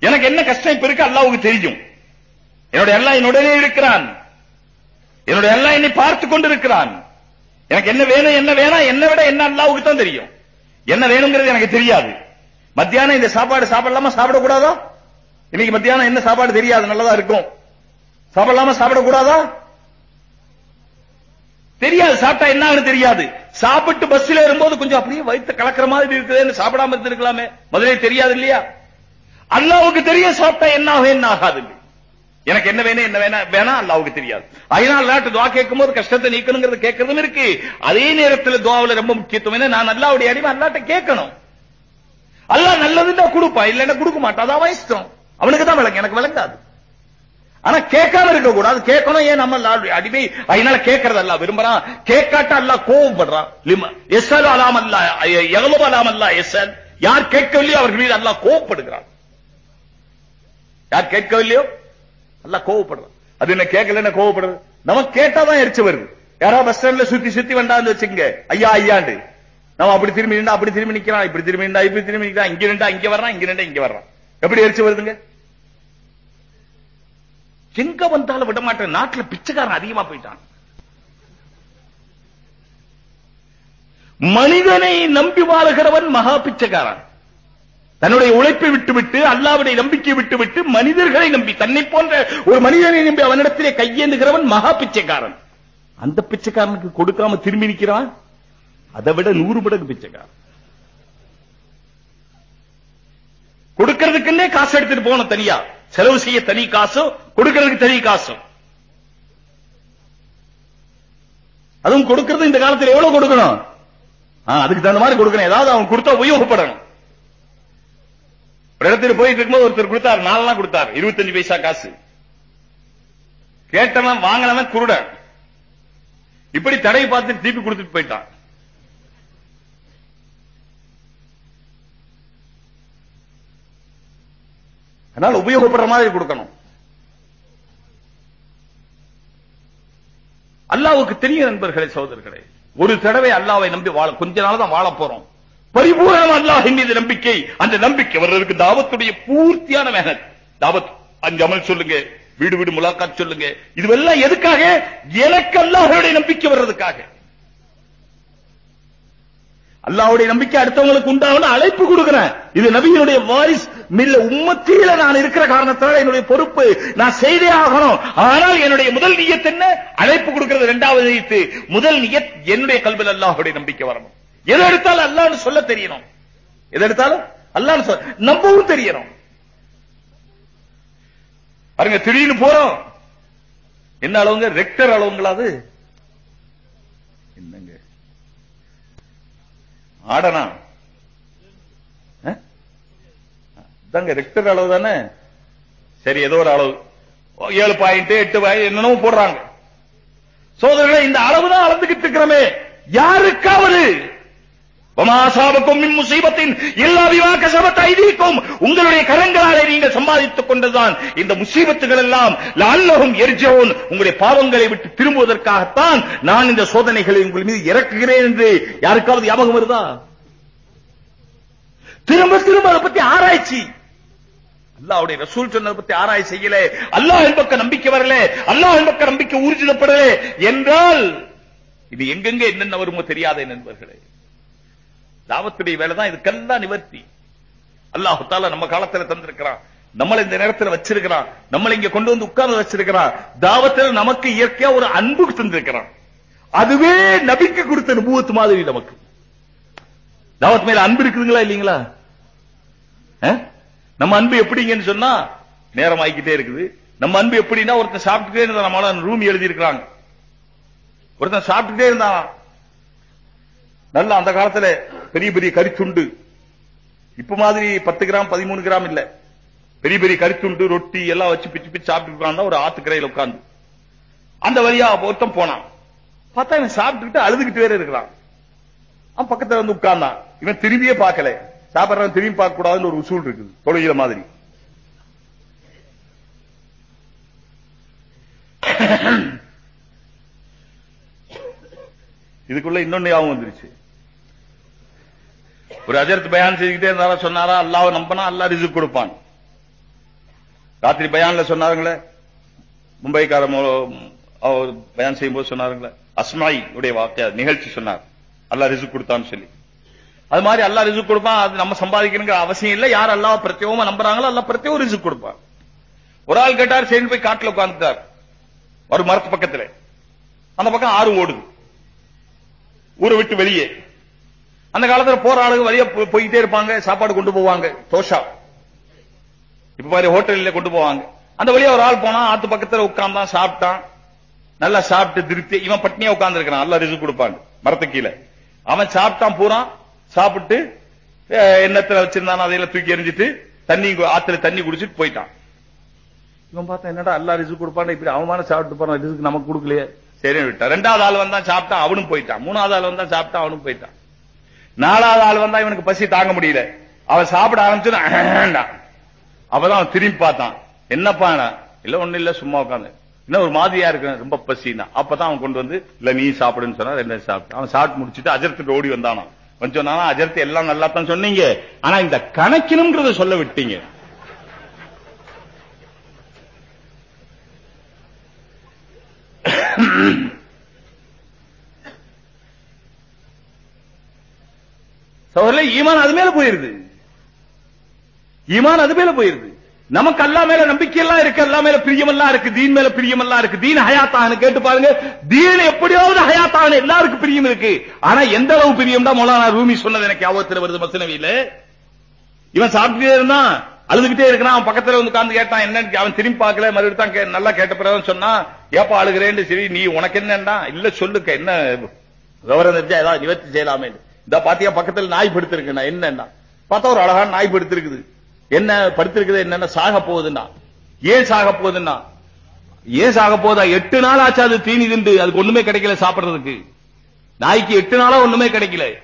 எனக்கு என்ன கஷ்டம் இப்ப இருக்கு அல்லாவுக்கு தெரியும். என்னுடைய அல்லா என்னுடனே இருக்கிறான். என்னுடைய அல்லா என்னை பார்த்து கொண்டிருக்கிறான். எனக்கு என்ன வேணும் என்ன வேணாம் என்ன விட என்ன அல்லாவுக்கு தான் தெரியும். என்ன வேணுங்கிறது எனக்கு தெரியாது. மத்தியானம் இந்த சாப்பாடு சாப்பிடலாமா சாப்பிடக்கூடாதா? இன்னைக்கு மத்தியானம் என்ன சாப்பாடு தெரியாது நல்லதா இருக்கும். சாப்பிடலாமா சாப்பிடக்கூடாதா? தெரியாது சாப்பிட்டா என்ன ஆகுன்னு தெரியாது. சாப்பிட்டு பஸ்ல ஏறும்போது கொஞ்சம் அப்படியே வயிற்று கலக்கிற மாதிரி இருக்குதுன்னு சாப்பிடாம இருந்திருக்கலாமே. முதலே தெரியாது இல்லையா? அல்லாவுக்கு தெரியும் சாப்பிட்டா என்ன ஆகும் என்ன ஆகாது எனக்கு என்ன வேணும் என்ன வேணா வேணா அல்லாவுக்கு தெரியாது. அதனால அல்லாட்டு துவா கேட்கும் போது கஷ்டத்தை நீக்கணுங்கிறது கேட்கறதும் இருக்கு. அதே நேரத்தில் துவாவுல ரொம்ப முக்கியத்துவம் என்ன? நான் அல்லாவுடைய அடிமை அல்லாட்ட கேட்கணும். அல்லா நல்லதுன்னா கொடுப்பான் இல்லைன்னா கொடுக்க மாட்டான் அதான் அவன் இஷ்டம். அவனுக்கு தான் விளங்கு எனக்கு விளங்காது. ஆனா கேட்காம இருக்க கூடாது கேட்கணும் ஏன்? நம்ம அல்லாஹ்வுடைய அடிமை. அதனால கேட்கறது அல்ல விரும்புறான். கேட்காட்ட அல்லாஹ் கோவப்படுறான். லிம எஸ்அல் அலாம் அல்ல எவ்வளவு அலாம் அல்ல எஸ்எல் யார் கேட்கவில்லையோ அவர்கள் மீது அல்லா கோவப்படுகிறான். யார் கேட்கவில்லையோ? நல்லா கோவப்படுறான் அது என்ன கேட்கலன்னு கோவப்படுறது? நமக்கு கேட்டாதான் எரிச்சு வருது. யாரா பஸ் ஸ்டாண்ட்ல சுத்தி சுத்தி வந்தான்னு வச்சுங்க ஐயா ஐயாண்டு. நம்ம அப்படி திரும்பி நின்றா அப்படி திரும்பி நிக்கிறான். இப்படி திரும்பி நின்றா இப்படி திரும்பி நிக்கிறான். இங்க நின்றா இங்க வர்றான். இங்க நின்றா இங்க வர்றான். எப்படி எரிச்சு வருதுங்க? எங்க வந்தாலும் விட மாட்டேன். நாட்டுல பிச்சைக்காரன் அதிகமா போயிட்டான். மனிதனை நம்பி வாழ்கிறவன் மகா பிச்சைக்காரன். தன்னுடைய உழைப்பை விட்டுவிட்டு அல்லாவுடைய நம்பிக்கை விட்டுவிட்டு மனிதர்களை நம்பி தன்னை போன்ற ஒரு மனிதனை நம்பி அவனிடத்திலே கையேந்துகிறவன் மகா பிச்சைக்காரன். அந்த பிச்சைக்காரனுக்கு கொடுக்காம திரும்பி நிற்கிறான்? அதை விட நூறு மடங்கு பிச்சைக்காரன். கொடுக்கிறதுக்குன்னே காசு எடுத்துட்டு போன தனியா. செலவு செய்ய தனி காசும் கொடுக்கிறதுக்கு தனி காசும் அதுவும் கொடுக்கிறது இந்த காலத்தில் எவ்வளவு கொடுக்கணும்? அதுக்கு தகுந்த மாதிரி கொடுக்கணும். ஏதாவது அவன் கொடுத்தா உபயோகப்படணும். ஒரு இடத்துல போயிட்டு இருக்கும்போது ஒருத்தர் கொடுத்தார் நாலெல்லாம் கொடுத்தார். இருபத்தஞ்சு பைசா காசு. கேட்டவன் வாங்கினவன் குருடன். இப்படி தடையை பார்த்து திருப்பி கொடுத்துட்டு போயிட்டான். அதனால உபயோகப்படுற மாதிரி கொடுக்கணும். அல்லாவுக்கு தெரியும் நண்பர்களே சகோதரர்களே. ஒரு தடவை அல்லாவை நம்பி வாழ கொஞ்ச நாள் தான் வாழ போறோம். பரிபூரணம் அல்லாஹ் மீது நம்பிக்கை. அந்த நம்பிக்கை வர்றதுக்கு தாவத்துடைய பூர்த்தியான மேகத் தாவத் அஞ்சு அமல் சொல்லுங்க. வீடு வீடு முலாக்காத் சொல்லுங்க. இதுவெல்லாம் எதுக்காக? எனக்கு அல்லாஹ்வுடைய நம்பிக்கை வர்றதுக்காக. அல்லாஹ்வுடைய நம்பிக்கை அடுத்தவங்களுக்கு உண்டாகணும் அழைப்பு கொடுக்கிறேன். இது நபியினுடைய வாரிஸ். மில்ல உம்மத்தியில நான் இருக்கிற காரணத்தால என்னுடைய பொறுப்பு. நான் செய்தே ஆகணும். ஆனால் என்னுடைய முதல் நியத் என்ன? அழைப்பு கொடுக்கிறது இரண்டாவது நியத்து. முதல் நியத் என்னுடைய கல்வியில் அல்லாஹ்வுடைய நம்பிக்கை வரணும். எதை எடுத்தாலும் அல்லாஹ்னு சொல்ல தெரியணும். எதை எடுத்தாலும் அல்லாஹ்னு சொல்ல நம்பவும் தெரியணும். பாருங்க திடீர்னு போறோம். என்ன அளவுங்க? ரெக்டர் அளவுங்களா அது என்னங்க? ஆடனா? தாங்க ரெக்டர் அளவு தானே? சரி ஏதோ ஒரு அளவு. ஏழு பாயிண்ட் எட்டு பாயிண்ட் என்னென்னமோ போடுறாங்க. சோதரர்களே இந்த அளவு தான் அளந்துகிட்டு இருக்கிறோமே. யாருக்காவது வமாசாபக்கும் மின் முசீபத்தின் எல்லா விவாக சபத்தை ஐதீக்கும் உங்களுடைய கரங்களாலே நீங்கள் சம்பாதித்துக் கொண்டதுதான். இந்த முசீபத்துகள் எல்லாம் லால்லகும் எரிஜவும் உங்களுடைய பாவங்களை விட்டு திரும்புவதற்காகத்தான் நான் இந்த சோதனைகளை உங்கள் மீது இறக்குகிறேன் என்று யாருக்காவது ஞாபகம் வருதா? திரும்ப திரும்ப அதை பத்தி ஆராய்ச்சி. அல்லாவுடைய ரசூல் சொன்னதை பத்தி ஆராய்ச்சி செய்யல. அல்லாஹ் பக்க நம்பிக்கை வரல. அல்லாஹ் பக்க நம்பிக்கை ஊர்ஜிதப்படல. என்றால் இது எங்கெங்க என்னென்ன வருமோ தெரியாத நண்பர்களே. தாவத்துடைய வேலை தான் இதுக்கெல்லாம் நிவர்த்தி. அல்லாஹால நம்ம காலத்துல தந்திருக்கிறான். நம்மளை இந்த நேரத்துல வச்சிருக்கிறான். நம்மளை இங்க கொண்டு வந்து உட்கார்ந்து வச்சிருக்கிறான். தாவத்தில் நமக்கு இயற்கையா ஒரு அன்பு தந்திருக்கிறான். அதுவே நபிக்கு கொடுத்த நுபுவத்து மாதிரி நமக்கு. தாவத் மேல அன்பு இருக்குதுங்களா இல்லீங்களா? அஹ்? நம்ம அன்பு எப்படிங்கன்னு சொன்னா நேரம் ஆகிக்கிட்டே இருக்குது. நம்ம அன்பு எப்படின்னா ஒருத்தன் சாப்பிட்டுட்டே இருந்தா நம்மளால ரூம் எழுதி இருக்கிறாங்க ஒருத்தன் சாப்பிட்டுட்டே இருந்தான். நல்லா அந்த காலத்துல பெரிய பெரிய கறித்துண்டு இப்ப மாதிரி பத்து கிராம் பதிமூணு கிராம் இல்ல. பெரிய பெரிய கறித்துண்டு ரொட்டி எல்லாம் வச்சு பிச்சு பிச்சு சாப்பிட்டு உட்கார்ந்தா ஒரு ஆத்துக்கரையில உட்கார்ந்து. அந்த வழியா ஒருத்தன் போனான். பார்த்தா இவன் சாப்பிட்டுக்கிட்டு அழுதுகிட்டு வேற இருக்கிறான். அவன் பக்கத்துல வந்து உட்கார்ந்தான். இவன் திரும்பியே பார்க்கல. சாப்பிடுறவன் திரும்பி பார்க்க கூடாதுன்னு ஒரு உசூல் இருக்குது. தொழுகிற மாதிரி. இதுக்குள்ள இன்னொன்னு ஞாபகம் வந்துருச்சு. ஒரு அஜர்த் பயான் செய்துக்கிட்டே இருந்தாரா? சொன்னாரா? அல்லாஹ் நம்பினா அல்லா ரிசுக் கொடுப்பான். ராத்திரி பயான்ல சொன்னாருங்களே? மும்பைக்கார மோ- அவர் போது செய்யும்போது சொன்னாருங்களே? அஸ்மாய் உடைய வார்த்தை நிகழ்ச்சி சொன்னார். அல்லா ரிசுக் கொடுத்தான்னு சொல்லி. அது மாதிரி அல்லா ரிசுக் கொடுப்பான். அது நம்ம சம்பாதிக்கணுங்கிற அவசியம் இல்லை. யார் அல்லாவை பிரத்யேகமா நம்புறாங்களோ அல்லாஹ் பிரத்யேகம் ரிசுக் கொடுப்பான். ஒரு ஆள் கேட்டார் சரி போய் காட்டுல உட்கார்ந்துட்டார். ஒரு மரத்து பக்கத்துல. அந்த பக்கம் ஆறு ஓடுது. ஊரை விட்டு வெளியே. அந்த காலத்துல போற ஆளுங்க வழியா போயிட்டே இருப்பாங்க சாப்பாடு கொண்டு போவாங்க தோஷா. இப்ப மாதிரி ஹோட்டல்ல கொண்டு போவாங்க. அந்த வழியா ஒரு ஆள் போனா ஆத்து பக்கத்துல உட்கார்ந்தான் சாப்பிட்டான். நல்லா சாப்பிட்டு திருப்தி. இவன் பட்னியா உட்கார்ந்து இருக்கிறான் நல்லா ரிசு கொடுப்பாங்க மரத்து கீழே. அவன் சாப்பிட்டான் பூரா. சாப்பிட்டு எண்ணத்துல வச்சிருந்தானோ அதையெல்லாம் தூக்கி எறிஞ்சிட்டு தண்ணி ஆத்துல தண்ணி குடிச்சிட்டு போயிட்டான். இவன் பார்த்தா என்னடா அல்லா ரிசு கொடுப்பான் இப்படி அவமான சாப்பிட்டு போறான் ரிசுக்கு நமக்கு கொடுக்கலையே. சரி விட்டான். ரெண்டாவது ஆள் வந்தா சாப்பிட்டான் அவனும் போயிட்டான். மூணாவது ஆள் வந்தா சாப்பிட்டான் அவனும் போயிட்டான். நாலாவது ஆள் வந்தா இவனுக்கு பசி தாங்க முடியல. அவன் சாப்பிட ஆரம்பிச்சு அவதான் அவன் திரும்பி பார்த்தான். என்னப்பா இல்ல ஒண்ணு இல்ல சும்மா உட்காந்து என்ன ஒரு மாதிரியா இருக்கு? ரொம்ப பசினா அப்பதான் அவன் கொண்டு வந்து இல்ல நீ சாப்பிடுன்னு சொன்னா ரெண்டு சாப்பிட்டு அவன் சாப்பிட்டு முடிச்சுட்டு அஜர்த்துக்கு ஓடி வந்தானா. கொஞ்சம் சொன்னா அஜர்த்து எல்லாம் நல்லா தான் சொன்னீங்க. ஆனா இந்த கணக்கினுங்கிறத சொல்ல விட்டீங்க. சோதரில் ஈமான் அது மேல போயிருது. ஈமான் அது மேல போயிருது. நமக்கு அல்லா மேல நம்பிக்கை எல்லாம் இருக்கு அல்லா மேல பிரியமெல்லாம் இருக்கு தீன் மேல பிரியமெல்லாம் இருக்கு. தீன் ஹயாத்தான்னு கேட்டு பாருங்க. தீன் எப்படியாவது ஹயாத்தாகனு எல்லாருக்கும் பிரியம் இருக்கு. ஆனா எந்த அளவு பிரியம் தான் மௌலானா ரூமி சொன்னது எனக்கு ஞாபகத்தில் வருது மசனவியில. இவன் சாப்பிட்டுட்டே இருந்தான் அழுதுகிட்டே இருக்கிறான் அவன் பக்கத்துல வந்து உட்கார்ந்து கேட்டான் என்னன்னு அவன் திரும்பி பார்க்கல மறுபடியும் தான் கே- நல்லா கேட்ட பிறகு சொன்னா ஏப்பா அழுகிறேன்னு சரி நீ உனக்கு என்னண்டா இல்ல சொல்லுக்க என்ன விவரம் தெரிஞ்சா ஏதாவது நிவர்த்தி செய்யலாமே இந்த பாத்தியா பக்கத்துல நாய் படுத்திருக்கு என்னன்னா? பார்த்தா ஒரு அழகான நாய் படுத்திருக்குது. என்ன படுத்திருக்குது என்னன்னா? சாக போகுதுன்னா ஏன் சாக போகுதுன்னா ஏன் சாக போதா எட்டு நாள் ஆச்சு அது தீனி திண்டு. அதுக்கு ஒண்ணுமே கிடைக்கல சாப்பிடுறதுக்கு. நாய்க்கு எட்டு நாளா ஒண்ணுமே கிடைக்கல.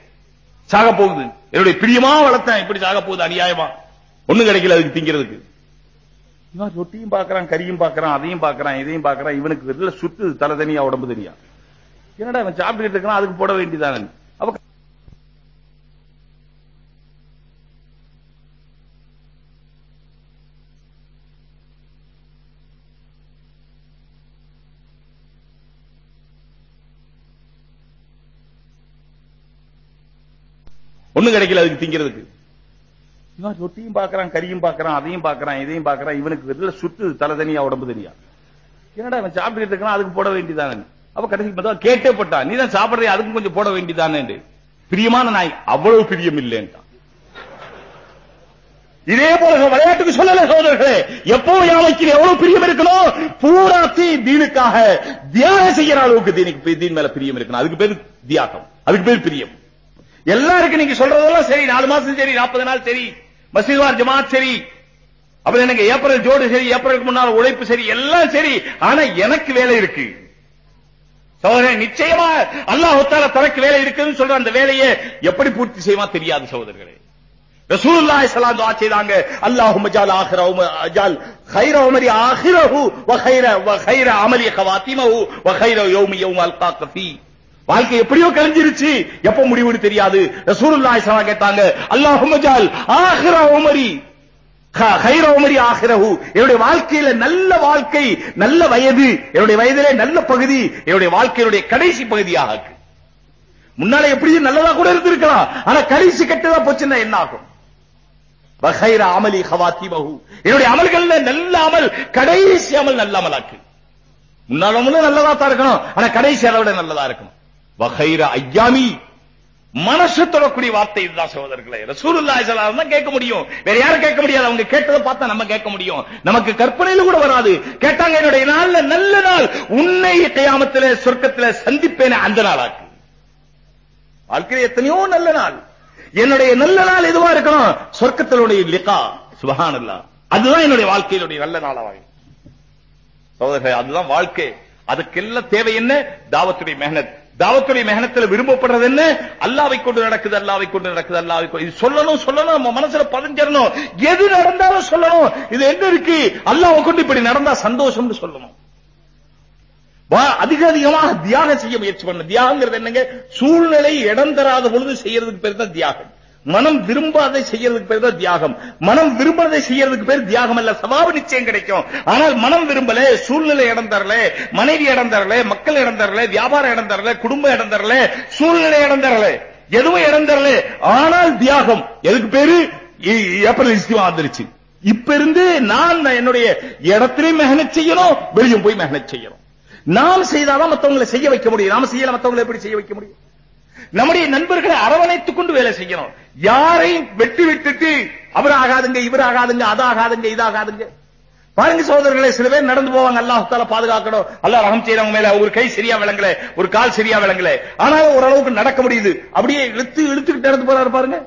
சாக போகுது. என்னுடைய பிரியமா வளர்த்தேன். இப்படி சாக போகுது அநியாயமா. ஒண்ணும் கிடைக்கல அதுக்கு திங்கிறதுக்கு. இவன் ரொட்டியும் பாக்குறான் கறியும் பாக்குறான் அதையும் பாக்குறான் இதையும் பாக்குறான். இவனுக்கு சுட்டு சுத்து தலை தனியா உடம்பு தனியா. என்னடா இவன் சாப்பிட்டுட்டு இருக்கான் அதுக்கு போட வேண்டியதானே. அப்ப ஒண்ணும் கிடைக்கல அதுக்கு திங்கிறதுக்கு. இவன் ரொட்டியும் பாக்குறான் கறியும் பாக்குறான் அதையும் பாக்குறான் இதையும் பாக்குறான். இவனுக்கு வெளில சுத்து தலை தனியா உடம்பு தனியா. என்னடா இவன் சாப்பிட்டு இருக்கான் அதுக்கு போட வேண்டியதானே அப்ப கடைசி பார்த்தா கேட்டே போட்டான் நீ தான் சாப்பிடுறே அதுக்கும் கொஞ்சம் போட வேண்டியதானே பிரியமான நாய் அவ்வளவு பிரியம் இல்லைன்ட்டான். இதே போல விளையாட்டுக்கு சொல்லல சோதர்களே எப்போ யானைக்கு எவ்வளவு பிரியம் இருக்கணும் பூராத்தி தீனுக்காக தியாகம் செய்யற அளவுக்கு தீனுக்கு தீன் மேல பிரியம் இருக்கணும். அதுக்கு பேரு தியாகம். அதுக்கு பேர் பிரியம். எல்லாருக்கும் நீங்க சொல்றதெல்லாம் சரி. நாலு மாசம் சரி நாற்பது நாள் சரி. மசீதுவார் ஜமாத் சரி. அப்புறம் எனக்கு ஏப்ரல் ஜோடு சரி ஏப்ரலுக்கு முன்னால் உழைப்பு சரி எல்லாம் சரி. ஆனா எனக்கு வேலை இருக்கு. சகோதரன் நிச்சயமா அல்லாஹால தனக்கு வேலை இருக்குன்னு சொல்ற அந்த வேலையை எப்படி பூர்த்தி செய்வான் தெரியாது சகோதரர்களே. ரசூலுல்லாஹி ஸல்லல்லாஹு அலைஹி வஸல்லம் செய்தாங்க அல்லாஹும்ம ஜால் ஆகிரஹு அஜால் خير عمري ஆகிரஹு வ خير வ خير عملي خواتمه وخير يومي يوم القاك فيه வாழ்க்கை எப்படியோ கழிஞ்சிருச்சு எப்ப முடிவுன்னு தெரியாது. ரசூலுல்லாஹி ஸல்லல்லாஹு கேட்டாங்க அல்லாஹும்ம ஜால் ஆகிர உமரி. ஹைர உமரி ஆகிரஹு என்னுடைய வாழ்க்கையில நல்ல வாழ்க்கை நல்ல வயது என்னுடைய வயதிலே நல்ல பகுதி என்னுடைய வாழ்க்கையினுடைய கடைசி பகுதியாக முன்னால எப்படியும் நல்லதா கூட இருந்திருக்கலாம். ஆனா கடைசி கெட்டதா போச்சுன்னா என்ன ஆகும்? வகைர அமலி ஹவாத்திமஹு என்னுடைய அமல்கள்ல நல்ல அமல் கடைசி அமல் நல்ல அமலாக்கு. முன்னால அமலும் நல்லதா தான் இருக்கணும். ஆனா கடைசி அளவுல நல்லதா இருக்கணும். வகைர ஐயாமி. மனசு தொடக்கூடிய வார்த்தை இதுதான் சகோதரர்களே. ரசூலுல்லாஹி ஸல்லல்லாஹு தான் கேட்க முடியும். வேற யாரும் கேட்க முடியாது. அவங்க கேட்டதை பார்த்தா நம்ம கேட்க முடியும். நமக்கு கற்பனையில கூட வராது. கேட்டாங்க என்னுடைய நாள்ல நல்ல நாள். உன்னை கியாமத்திலே சொர்க்கத்திலே சந்திப்பேனே அந்த நாளாக்கு. வாழ்க்கையில எத்தனையோ நல்ல நாள். என்னுடைய நல்ல நாள் எதுவா இருக்கணும்? சொர்க்கத்தினுடைய லிகா. சுபஹானல்லாஹ். அதுதான் என்னுடைய வாழ்க்கையினுடைய நல்ல நாளாக சகோதரர்களே அதுதான் வாழ்க்கை. அதுக்கெல்லாம் தேவை என்ன? தாவத்துடைய மெஹனத். தாவத்துடைய மெகனத்தில் விரும்பப்படுறது என்ன? அல்லாவை கொண்டு நடக்குது அல்லாவை கொண்டு நடக்குது அல்லாவை இது சொல்லணும் சொல்லணும் நம்ம மனசுல பதிஞ்சிடணும். எது நடந்தாலும் சொல்லணும். இது என்ன இருக்கு? அல்லாவை கொண்டு இப்படி நடந்தா சந்தோஷம்னு சொல்லணும். வா அதிக அதிகமாக தியாகம் செய்ய முயற்சி பண்ண தியாகங்கிறது என்னங்க? சூழ்நிலை இடம் தராத பொழுது செய்யறதுக்கு பேர் தான் தியாகம். மனம் விரும்பாதை செய்யறதுக்கு பேர் தான் தியாகம். மனம் விரும்பாதை செய்யறதுக்கு பேர் தியாகம் அல்ல. சவாபு நிச்சயம் கிடைக்கும். ஆனால் மனம் விரும்பல சூழ்நிலை இடம் தரல மனைவி இடம் தரல மக்கள் இடம் தரல வியாபாரம் இடம் தரல குடும்ப இடம் தரல சூழ்நிலை இடம் தரல. எதுவும் இடம் தரல. ஆனால் தியாகம். எதுக்கு பேரு? ஏப்ரல் இஸ்திமா வந்துருச்சு. இப்ப இருந்து நான் என்னுடைய இடத்திலையும் மெஹனத் செய்யணும் வெளியும் போய் மெஹனத் செய்யணும். நாம் செய்தாதான் மத்தவங்களை செய்ய வைக்க முடியும். நாம செய்யல மத்தவங்களை எப்படி செய்ய வைக்க முடியும்? நம்முடைய நண்பர்களை அரவணைத்துக் கொண்டு வேலை செய்யணும். யாரையும் வெட்டி விட்டுட்டு அவர் ஆகாதுங்க இவர் ஆகாதுங்க அது ஆகாதுங்க இது ஆகாதுங்க பாருங்க சகோதரர்களே சில பேர் நடந்து போவாங்க. அல்லாஹ் தால பாதுகாக்கணும். அல்லாஹ் ரகம் செய்யறவங்க மேல ஒரு கை சரியா விளங்கல ஒரு கால் சரியா விளங்கல. ஆனாலும் ஓரளவுக்கு நடக்க முடியுது. அப்படியே இழுத்து இழுத்துக்கிட்டு நடந்து போறாரு பாருங்க.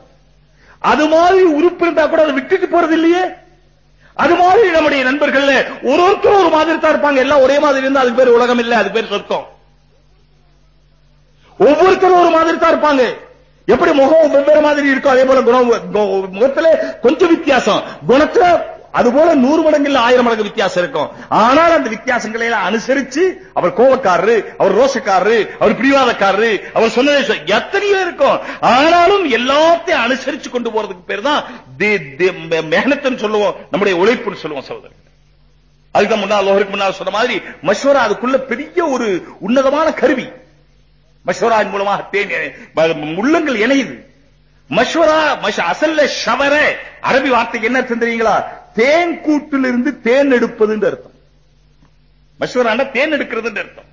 அது மாதிரி உறுப்பு இருந்தா கூட அதை விட்டுட்டு போறது இல்லையே. அது மாதிரி நம்முடைய நண்பர்கள்ல ஒரு ஒருத்தரும் ஒரு மாதிரி தான் இருப்பாங்க. எல்லாம் ஒரே மாதிரி இருந்தா அதுக்கு பேர் உலகம் இல்ல அதுக்கு பேர் சொர்க்கம். ஒவ்வொருத்தரும் ஒரு மாதிரி தான் இருப்பாங்க. எப்படி முகம் வெவ்வேறு மாதிரி இருக்கும் அதே போல குணம் முகத்துல கொஞ்சம் வித்தியாசம். குணத்துல அது போல நூறு மடங்கு இல்ல ஆயிரம் மடங்கு வித்தியாசம் இருக்கும். ஆனால் அந்த வித்தியாசங்களை எல்லாம் அனுசரிச்சு அவர் கோவக்காரரு அவர் ரோசக்காரரு அவர் பிடிவாதக்காரரு அவர் சொன்னதே எத்தனையோ இருக்கும். ஆனாலும் எல்லாத்தையும் அனுசரிச்சு கொண்டு போறதுக்கு பேர் தான் மேகனத்தன் மெஹனத்துன்னு சொல்லுவோம். நம்முடைய உழைப்புன்னு சொல்லுவோம் சகோதரர். அதுக்கு முன்னால் முன்னால் சொன்ன மாதிரி மஷூரா அதுக்குள்ள பெரிய ஒரு உன்னதமான கருவி. மஷூராவின் மூலமாக தேன் முள்ளங்கள் இணையுது. மஷ்வரா மஷ் அசல்ல ஷவர அரபி வார்த்தைக்கு என்ன அர்த்தம் தெரியுங்களா? தேன் கூட்டிலிருந்து தேன் எடுப்பதுன்னு அர்த்தம். மஷ்வராண்டா தேன் எடுக்கிறதுன்னு அர்த்தம்.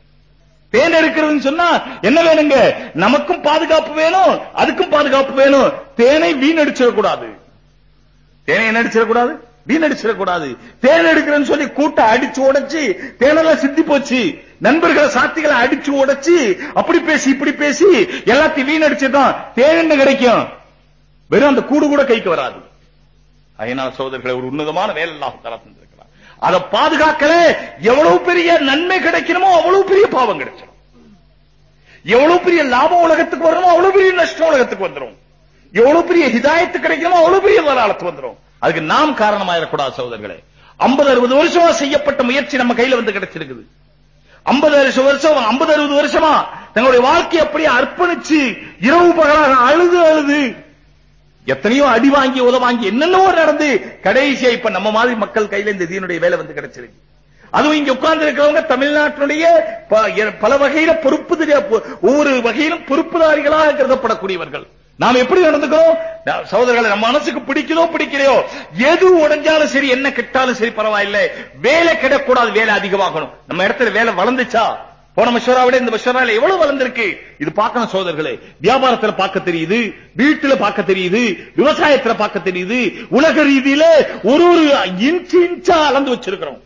தேன் எடுக்கிறதுன்னு சொன்னா என்ன வேணுங்க? நமக்கும் பாதுகாப்பு வேணும் அதுக்கும் பாதுகாப்பு வேணும். தேனை வீணடிச்சிடக்கூடாது. தேனை என்ன அடிச்சிடக்கூடாது? வீணடிச்சிடக்கூடாது. தேன் எடுக்கிறேன்னு சொல்லி கூட்ட அடிச்சு உடைச்சு தேனெல்லாம் சித்தி போச்சு. நண்பர்களை சாத்திகளை அடிச்சு உடைச்சு அப்படி பேசி இப்படி பேசி எல்லாத்தையும் வீணடிச்சுதான் தேன் என்ன கிடைக்கும்? வெறும் அந்த கூடு கூட கைக்கு வராது. அதனால சோதர்களை ஒரு உன்னதமான வேலை எல்லாம் தர தந்திருக்கிறார். அதை பாதுகாக்கல எவ்வளவு பெரிய நன்மை கிடைக்கணுமோ அவ்வளவு பெரிய பாவம் கிடைச்சிடும். எவ்வளவு பெரிய லாபம் உலகத்துக்கு வரணுமோ அவ்வளவு பெரிய நஷ்டம் உலகத்துக்கு வந்துடும் எவ்வளவு பெரிய ஹிதாயத்து கிடைக்கணுமோ அவ்வளவு பெரிய வராலத்து வந்துடும் அதுக்கு நாம் காரணமாயிடக்கூடாது சகோதரர்களே. ஐம்பது அறுபது வருஷமா செய்யப்பட்ட முயற்சி நம்ம கையில வந்து கிடைச்சிருக்குது. ஐம்பது வருஷம் வருஷம் ஐம்பது அறுபது வருஷமா தங்களுடைய வாழ்க்கையை அப்படியே அர்ப்பணிச்சு இரவு பகலாக அழுது அழுது எத்தனையோ அடி வாங்கி உத வாங்கி என்னென்னவோ நடந்து கடைசியா இப்ப நம்ம மாதிரி மக்கள் கையில இந்த தீனுடைய வேலை வந்து கிடைச்சிருக்கு. அதுவும் இங்க உட்கார்ந்து இருக்கிறவங்க தமிழ்நாட்டினுடைய ப- பல வகையில பொறுப்பு ஒவ்வொரு வகையிலும் பொறுப்புதாரிகளாக கருதப்படக்கூடியவர்கள். நாம் எப்படி நடந்துக்கிறோம்? சகோதரர்களை நம்ம மனசுக்கு பிடிக்குதோ பிடிக்கலையோ எது உடைஞ்சாலும் சரி என்ன கெட்டாலும் சரி பரவாயில்லை. வேலை கிடக்கூடாது வேலை அதிகமாகணும். நம்ம இடத்துல வேலை வளர்ந்துச்சா? போன மஷோரா விட இந்த மஷோரால எவ்வளவு வளர்ந்திருக்கு? இது பார்க்கணும் சோதர்களே வியாபாரத்துல பார்க்க தெரியுது வீட்டுல பார்க்க தெரியுது விவசாயத்துல பார்க்க தெரியுது உலக ரீதியில ஒரு ஒரு இன்ச்சு இன்ச்சா அளந்து வச்சிருக்கிறோம்.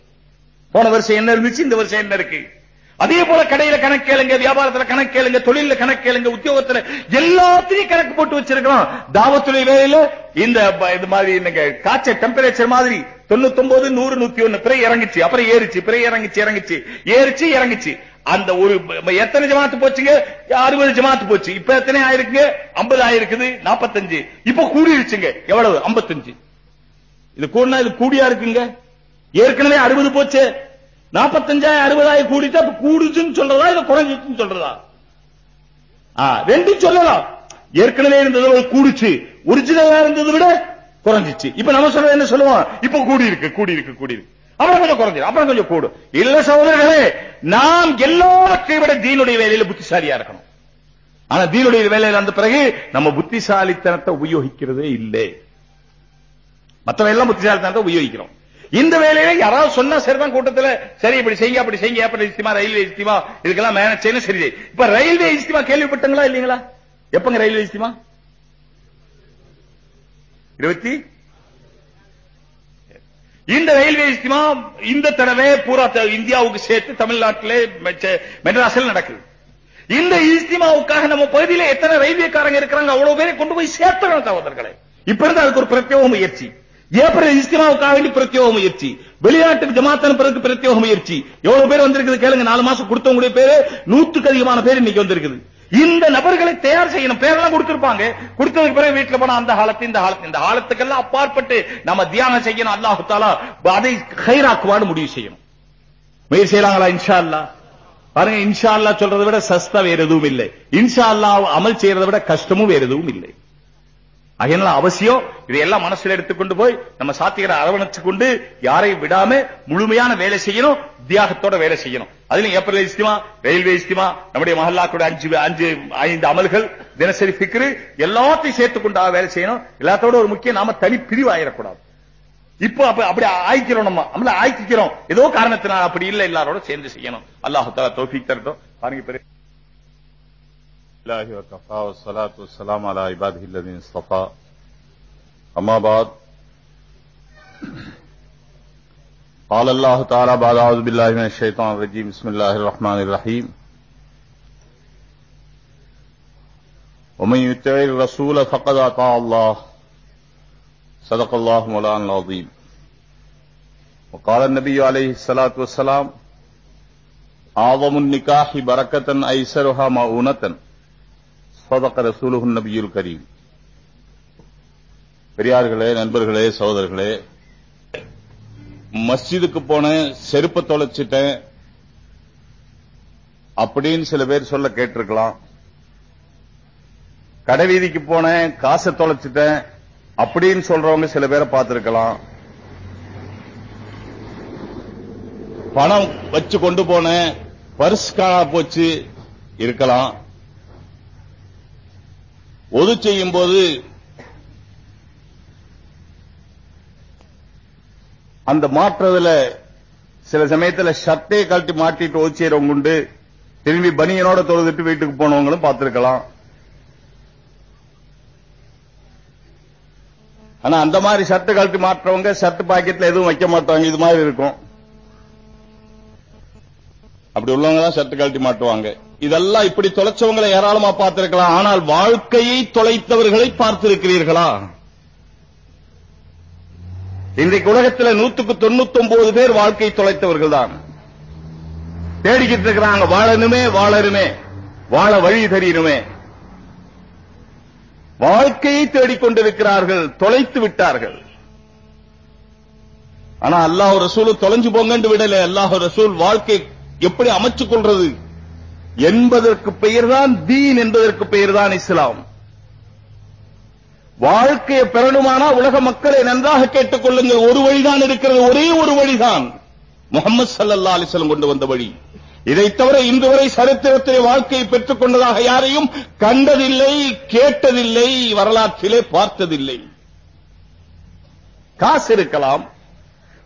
போன வருஷம் என்ன இருந்துச்சு? இந்த வருஷம் என்ன இருக்கு? அதே போல கடையில கணக்கு கேளுங்க வியாபாரத்துல கணக்கு கேளுங்க தொழில கணக்கு கேளுங்க உத்தியோகத்துல எல்லாத்தையும் கணக்கு போட்டு வச்சிருக்கிறோம் தாவத்துறை வேலையில இந்த இது மாதிரி இன்னைக்கு காய்ச்சல் டெம்பரேச்சர் மாதிரி தொண்ணூத்தி ஒன்பது நூறு நூத்தி ஒண்ணு பிறகு இறங்குச்சு. அப்புறம் ஏறிச்சு பிறகு இறங்குச்சு இறங்குச்சு. ஏறிச்சு இறங்குச்சு. அந்த ஒரு எத்தனை ஜமாத்து போச்சுங்க? அறுபது ஜமாத்து போச்சு. இப்ப எத்தனை ஆயிருக்குங்க? ஐம்பது ஆயிருக்குது நாற்பத்தஞ்சு இப்ப கூடிருச்சுங்க. எவ்வளவு? ஐம்பத்தஞ்சு. இது கூடினா இது கூடியா இருக்குங்க? ஏற்கனவே அறுபது போச்சு. நாற்பத்தஞ்சாயிரம் அறுபதாயிரம் கூடிட்டா இப்ப கூடுச்சுன்னு சொல்றதா இல்ல குறைஞ்சிச்சுன்னு சொல்றதா? ரெண்டும் சொல்லலாம். ஏற்கனவே இருந்தது கூடுச்சு. ஒரிஜினலா இருந்ததை விட குறைஞ்சிச்சு. இப்ப நம்ம சொல்றது என்ன சொல்லுவோம்? இப்ப கூடி இருக்கு கூடி இருக்கு கூடி இருக்கு அப்புறம் கொஞ்சம் குறைஞ்சிடும் அப்புறம் கொஞ்சம் கூடும். இல்ல சகோதரர்களே நாம் எல்லாவற்றை விட தீனுடைய வேலையில புத்திசாலியா இருக்கணும். ஆனா தீனுடைய வேலையில வந்த பிறகு நம்ம புத்திசாலித்தனத்தை உபயோகிக்கிறதே இல்லை. மத்தவ எல்லாம் புத்திசாலித்தனத்தை உபயோகிக்கிறோம். இந்த வேலையில யாராவது சொன்னா சரிதான் கூட்டத்துல சரி இப்படி செய்யுங்க அப்படி செய்யுங்க ஏப்படி இஸ்திமா ரயில்வே இஸ்திமா இதுக்கெல்லாம் மேனேஜ் செய்யணும் சரி இப்ப ரயில்வே இஸ்திமா கேள்விப்பட்டங்களா இல்லீங்களா? எப்பங்க ரயில்வே இஸ்திமா? இருபத்தி? இந்த ரயில்வே இஸ்திமா இந்த தடவை பூரா த- இந்தியாவுக்கு சேர்த்து தமிழ்நாட்டிலே மெட்ராஸில் நடக்குது. இந்த இஸ்திமாவுக்காக நம்ம பகுதியில எத்தனை ரயில்வேக்காரங்க இருக்கிறாங்க அவ்வளவு பேரை கொண்டு போய் சேர்த்தணும் சகோதரர்களை. இப்ப இருந்து அதுக்கு ஒரு பிரத்யேக முயற்சி. ஏப்ரல் இஸ்திமாவுக்காக வேண்டி பிரத்யோக முயற்சி. வெளிநாட்டுக்கு ஜமாத் அனுப்புறதுக்கு பிரத்யோக முயற்சி. எவ்வளவு பேர் வந்திருக்குது கேளுங்க நாலு மாசம் கொடுத்தவங்களுடைய பேரு நூத்துக்கு அதிகமான பேர் இன்னைக்கு வந்திருக்குது. இந்த நபர்களை தயார் செய்யணும் பேரெல்லாம் கொடுத்திருப்பாங்க. கொடுத்ததுக்கு பிறகு வீட்டுல போனா அந்த காலத்து இந்த காலத்து இந்த காலத்துக்கெல்லாம் அப்பாற்பட்டு நம்ம தியானம் செய்யணும் அல்லாஹு தாலா அதை கைராக்குவான்னு முடிவு செய்யணும். முயற்சி செய்யலாங்களா இன்ஷா அல்லாஹ் பாருங்க இன்ஷா அல்லாஹ் சொல்றதை விட சஸ்தா வேற எதுவும் இல்லை. இன்ஷா அல்லாஹ் அமல் செய்யறதை விட கஷ்டமும் வேற எதுவும் இல்லை. அதனால அவசியம். இதையெல்லாம் மனசுல எடுத்துக்கொண்டு போய் நம்ம சாத்தியரை அரவணைச்சு கொண்டு யாரையும் விடாம முழுமையான வேலை செய்யணும் தியாகத்தோட வேலை செய்யணும். அதுலயும் ஏப்ரல் இஸ்திமா ரயில்வே இஸ்திமா நம்முடைய மஹல்லாக்குடைய அஞ்சு அஞ்சு ஐந்து அமல்கள் தினசரி பிக்ரு எல்லாத்தையும் சேர்த்துக் கொண்டா வேலை செய்யணும். எல்லாத்தோட ஒரு முக்கியம் நாம தனி பிரிவு ஆயிடக்கூடாது இப்போ அப்ப அப்படி ஆய்க்கிறோம் நம்ம. நம்மள ஆய்க்கிறோம். ஏதோ காரணத்தினால் அப்படி இல்ல. எல்லாரோட சேர்ந்து செய்யணும். அல்லாஹு தாலா தரட்டும். பாருங்க பிறகு الله وكفى والصلاة والسلام على عباده الذين اصطفى أما بعد، قال الله تعالى بعد أعوذ بالله من الشيطان الرجيم بسم الله الرحمن الرحيم ومن يطع الرسول فقد أطاع الله صدق الله مولانا العظيم وقال النبي عليه الصلاة والسلام أعظم النكاح بركة أيسرها مؤونة சதக்க ரசூலுகு நபியுல் கரீம். பெரியார்களே நண்பர்களே சகோதரர்களே மஸ்ஜிதுக்கு போன செருப்ப தொலைச்சிட்டேன் அப்படின்னு சில பேர் சொல்ல கேட்டிருக்கலாம். கடைவீதிக்கு போனேன் காசை தொலைச்சிட்டேன் அப்படின்னு சொல்றவங்க சில பேரை பார்த்திருக்கலாம். பணம் வச்சு கொண்டு போன பர்ஸ் காணா போச்சு இருக்கலாம். ஒது செய்யும் போது அந்த மாற்றுறதுல சில சமயத்துல ஷர்ட்டே கழட்டி மாட்டிட்டு ஒது செய்யறவங்க உண்டு. திரும்பி பனியனோட தொழுதுட்டு வீட்டுக்கு போனவங்களும் பார்த்திருக்கலாம். ஆனா அந்த மாதிரி ஷர்ட் கழட்டி மாற்றவங்க ஷர்ட் பாக்கெட்ல எதுவும் வைக்க மாட்டாங்க இது மாதிரி இருக்கும். அப்படி உள்ளவங்க தான் ஷர்ட் கழட்டி மாட்டுவாங்க. இதெல்லாம் இப்படி தொலைச்சவங்களை ஏராளமா பார்த்திருக்கலாம். ஆனால் வாழ்க்கையை தொலைத்தவர்களை பார்த்திருக்கிறீர்களா? இன்றைக்கு உலகத்தில் நூத்துக்கு தொண்ணூத்தி ஒன்பது பேர் வாழ்க்கை தொலைத்தவர்கள் தான். தேடிக்கிட்டு இருக்கிறாங்க வாழணுமே வாழணுமே வாழ வழி தெரியணுமே வாழ்க்கையை தேடிக்கொண்டிருக்கிறார்கள் தொலைத்து விட்டார்கள். ஆனா அல்லாஹ் ரசூல் தொலைஞ்சு போங்கன்னு விடல. அல்லாஹ் ரசூல் வாழ்க்கை எப்படி அமைச்சுக் கொள்றது? என்பதற்கு பெயர்தான் தீன் என்பதற்கு பெயர்தான் இஸ்லாம். வாழ்க்கையை பெறணுமானா உலக மக்களை நன்றாக கேட்டுக் கொள்ளுங்கள் ஒரு வழிதான் இருக்கிறது. ஒரே ஒரு வழிதான். முகமது சல்லல்லா அலிஸ்லம் கொண்டு வந்த வழி. இதை தவிர இன்று வரை சரித்திரத்திலே வாழ்க்கையை பெற்றுக் கொண்டதாக யாரையும் கண்டதில்லை கேட்டதில்லை வரலாற்றிலே பார்த்ததில்லை. காசு இருக்கலாம்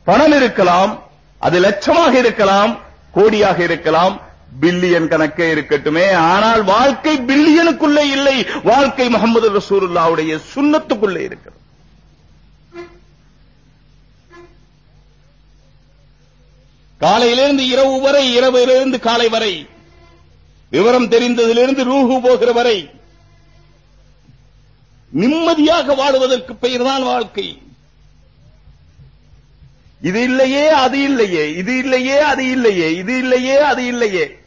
பணம் இருக்கலாம் அது லட்சமாக இருக்கலாம் கோடியாக இருக்கலாம் பில்லியன் கணக்கே இருக்கட்டுமே. ஆனால் வாழ்க்கை பில்லியனுக்குள்ளே இல்லை. வாழ்க்கை முகமது ரசூலுல்லாவுடைய சுண்ணத்துக்குள்ளே இருக்கிறது. காலையிலிருந்து இரவு வரை இரவிலிருந்து காலை வரை விவரம் தெரிந்ததிலிருந்து ரூஹு போகிற வரை நிம்மதியாக வாழுவதற்கு பெயர்தான் வாழ்க்கை. இது இல்லையே அது இல்லையே இது இல்லையே அது இல்லையே இது இல்லையே அது இல்லையே.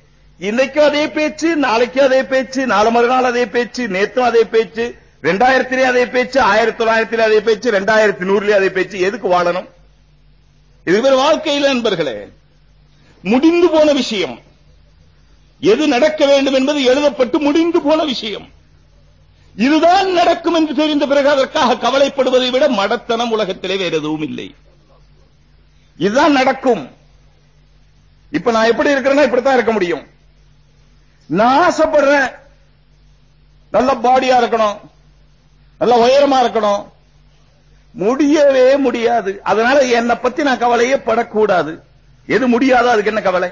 இன்னைக்கும் அதே பேச்சு நாளைக்கும் அதே பேச்சு நாலு மறுநாள் அதே பேச்சு நேத்தும் அதே பேச்சு ரெண்டாயிரத்திலே அதே பேச்சு ஆயிரத்தி தொள்ளாயிரத்திலே அதே பேச்சு ரெண்டாயிரத்தி நூறுலயே அதே பேச்சு. எதுக்கு வாழணும்? இது பேர் வாழ்க்கையில் நண்பர்களே. முடிந்து போன விஷயம். எது நடக்க வேண்டும் என்பது எழுதப்பட்டு முடிந்து போன விஷயம். இதுதான் நடக்கும் என்று தெரிந்த பிறகு அதற்காக கவலைப்படுவதை விட மடத்தனம் உலகத்திலே வேறு எதுவும் இல்லை. இதுதான் நடக்கும். இப்ப நான் எப்படி இருக்கிறேன்னா இப்படித்தான் இருக்க முடியும். நான் ஆசைப்படுறேன். நல்ல பாடியா இருக்கணும். நல்ல உயரமா இருக்கணும். முடியவே முடியாது. அதனால என்னை பத்தி நான் கவலையே படக்கூடாது. எது முடியாதோ அதுக்கு என்ன கவலை?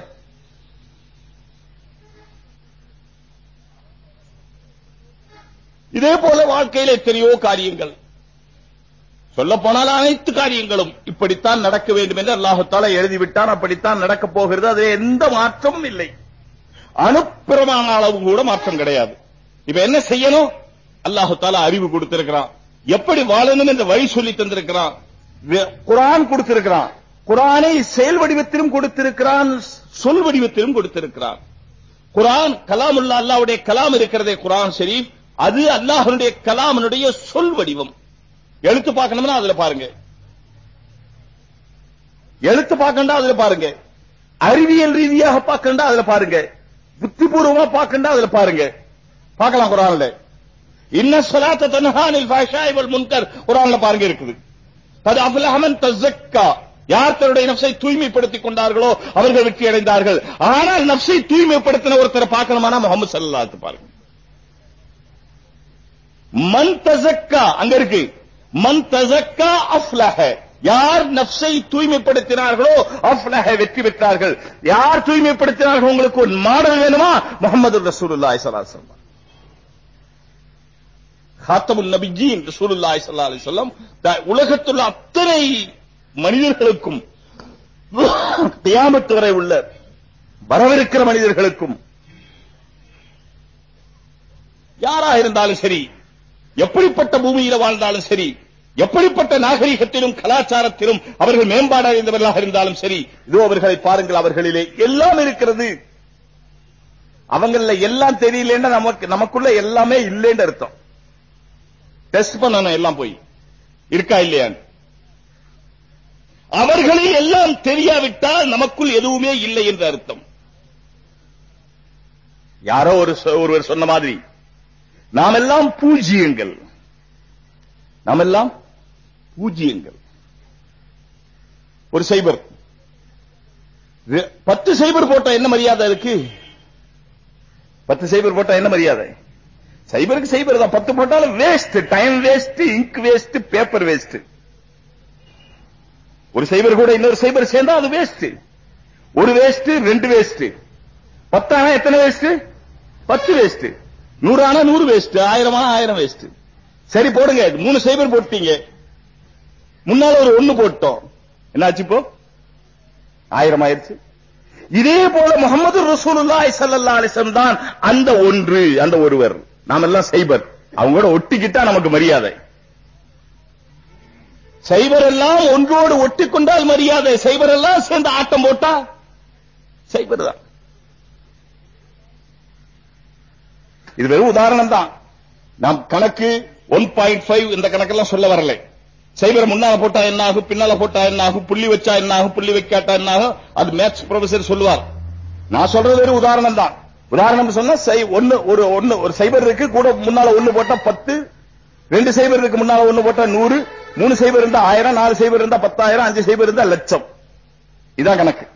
இதே போல வாழ்க்கையில் எத்தனையோ காரியங்கள். சொல்ல போனால் அனைத்து காரியங்களும் இப்படித்தான் நடக்க வேண்டும் என்று அல்லாஹத்தால எழுதிவிட்டான். அப்படித்தான் நடக்கப் போகிறது. அது எந்த மாற்றமும் இல்லை. அனுப்பிரமான அளவு கூட மாற்றம் கிடையாது. இப்ப என்ன செய்யணும்? அல்லாஹு தாலா அறிவு கொடுத்திருக்கிறான். எப்படி வாழணும் என்ற வழி சொல்லி தந்திருக்கிறான். குரான் கொடுத்திருக்கிறான். குரானை செயல் வடிவத்திலும் கொடுத்திருக்கிறான் சொல் வடிவத்திலும் கொடுத்திருக்கிறான். குரான் கலாமுல்லா அல்லாவுடைய கலாம் இருக்கிறதே குரான் ஷெரீப் அது அல்லாஹனுடைய கலாமனுடைய சொல் வடிவம். எழுத்து பார்க்கணும்னா அதுல பாருங்க. எழுத்து பார்க்கண்டா அதுல பாருங்க. அறிவியல் ரீதியாக பார்க்கண்டா அதுல பாருங்க. புத்திபூர்வமா பார்க்கண்டா அதுல பாருங்க. பார்க்கலாம் குரான்ல. இன்ன சலாத்த தன்ஹானில் ஃபாஷாய் வல் முன்கர். குரான்ல பாருங்க இருக்குது. அது அஃலஹமன் தஸக்கா. யார் தன்னுடைய நப்சை தூய்மைப்படுத்திக் கொண்டார்களோ அவர்கள் வெற்றி அடைந்தார்கள். ஆனால் நப்சை தூய்மைப்படுத்தின ஒருத்தரை பார்க்கணுமானா முகமது சல்லாத்து பாருங்க. மன் தசக்கா அங்க இருக்கு. மன் தசக்கா அஃப்லஹ. யார் நப்சை தூய்மைப்படுத்தினார்களோ அஃப்லஹ வெற்றி பெற்றார்கள். யார் தூய்மைப்படுத்தினார்கள்? உங்களுக்கு ஒரு மாடல் வேணுமா? முகமது ரசூலுல்லாஹி ஸல்லல்லாஹு அலைஹி ஹாத்தமுல் நபிஜீன் ரசூலுல்லாஹி ஸல்லல்லாஹு அலைஹி வஸல்லம் உலகத்துள்ள அத்தனை மனிதர்களுக்கும் தியாமத்து வரை உள்ள வரவிருக்கிற மனிதர்களுக்கும் யாரா இருந்தாலும் சரி எப்படிப்பட்ட பூமியில வாழ்ந்தாலும் சரி எப்படிப்பட்ட நாகரிகத்திலும் கலாச்சாரத்திலும் அவர்கள் மேம்பாடு அடைந்தவர்களாக இருந்தாலும் சரி இதோ அவர்களை பாருங்கள் அவர்களிலே எல்லாம் இருக்கிறது. அவங்கள எல்லாம் தெரியலன்னா நமக்கு நமக்குள்ள எல்லாமே இல்லைன்னு அர்த்தம். டெஸ்ட் பண்ணணும் எல்லாம் போய். இருக்கா இல்லையான்னு அவர்களே எல்லாம் தெரியாவிட்டால் நமக்குள் எதுவுமே இல்லை என்று அர்த்தம். யாரோ ஒரு ஒருவர் சொன்ன மாதிரி நாம் எல்லாம் பூஜ்யங்கள் நாம் எல்லாம் பூஜ்யங்கள் ஒரு சைபர். பத்து சைபர் போட்டா என்ன மரியாதை இருக்கு? பத்து சைபர் போட்டா என்ன மரியாதை? சைபருக்கு சைபர் தான். பத்து போட்டாலும் waste time waste ink waste paper waste ஒரு சைபர் கூட இன்னொரு சைபர் சேர்ந்தா அது வேஸ்ட் ஒரு வேஸ்ட் ரெண்டு வேஸ்ட் பத்தானா எத்தனை வேஸ்ட் பத்து வேஸ்ட் நூறு ஆனா நூறு வேஸ்ட் ஆயிரம் ஆனா ஆயிரம் வேஸ்ட் சரி போடுங்க மூணு சைபர் போட்டீங்க. முன்னால ஒரு ஒண்ணு போட்டோம். என்னாச்சு இப்போ? ஆயிரம் ஆயிருச்சு இதே போல முகமது ரசூலுல்லாஹி சல்லா அலிசம் தான் அந்த ஒன்று அந்த ஒருவர். நாம எல்லாம் சைபர். அவங்களோட ஒட்டிக்கிட்டா நமக்கு மரியாதை. சைபர் எல்லாம் ஒன்றோடு ஒட்டிக்கொண்டால் மரியாதை. சைபர் எல்லாம் சேர்ந்து ஆட்டம் போட்டா சைபர் தான். இது வெறும் உதாரணம் தான் நாம் கணக்கு ஒன் பாயிண்ட் ஃபைவ் இந்த கணக்கெல்லாம் சொல்ல வரலை. சைபர் முன்னால போட்டா என்ன ஆகும் பின்னால போட்டா என்ன ஆகும் புள்ளி வச்சா என்ன ஆகும் புள்ளி வைக்காட்டா என்ன ஆகும் அது மேத்ஸ் ப்ரொஃபசர் சொல்லுவார். நான் சொல்றது ஒரு உதாரணம் தான். உதாரணம் சொன்னா சை- ஒண்ணு ஒரு ஒண்ணு ஒரு சைபர் இருக்கு கூட முன்னால ஒண்ணு போட்டா பத்து ரெண்டு சைபர் இருக்கு முன்னால ஒண்ணு போட்டா நூறு மூணு சைபர் இருந்தா ஆயிரம் நாலு சைபர் இருந்தா பத்தாயிரம் அஞ்சு சைபர் இருந்தா லட்சம். இதான் கணக்கு.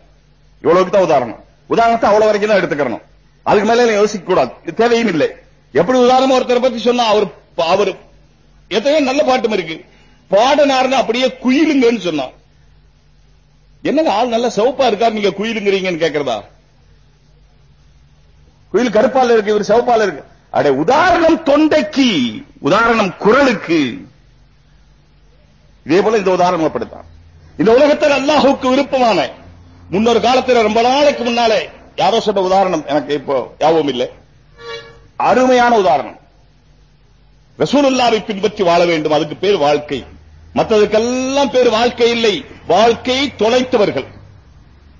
இவ்வளவுக்கு தான் உதாரணம். உதாரணத்தை அவ்வளவு வரைக்கும் தான் எடுத்துக்கணும் அதுக்கு மேல யோசிக்க கூடாது. தேவையும் இல்லை. எப்படி உதாரணம் ஒருத்தரை பத்தி சொன்னா அவர் அவர் எத்தனையோ நல்ல பாட்டும் இருக்கு. பாடனாருன்னு அப்படியே குயிலுங்கன்னு சொன்னான். என்னங்க ஆள் நல்ல சிவப்பா இருக்காரு நீங்க குயிலுங்கிறீங்கன்னு கேக்குறதா? குயில் கருப்பால இருக்கு இவர் சிவப்பால இருக்கு. அட உதாரணம் தொண்டைக்கு உதாரணம் குரலுக்கு. இதே போல இந்த உதாரணம் அப்படித்தான். இந்த உலகத்தில் அல்லாஹுக்கு விருப்பமான முன்னொரு காலத்துல ரொம்ப நாளைக்கு முன்னாலே யாரோ சொன்ன உதாரணம் எனக்கு இப்போ ஞாபகம் இல்லை. அருமையான உதாரணம். ரசூலுல்லாவை பின்பற்றி வாழ வேண்டும் அதுக்கு பேர் வாழ்க்கை. மற்றதுக்கெல்லாம் பேர் வாழ்க்கை இல்லை. வாழ்க்கை தொலைத்தவர்கள்.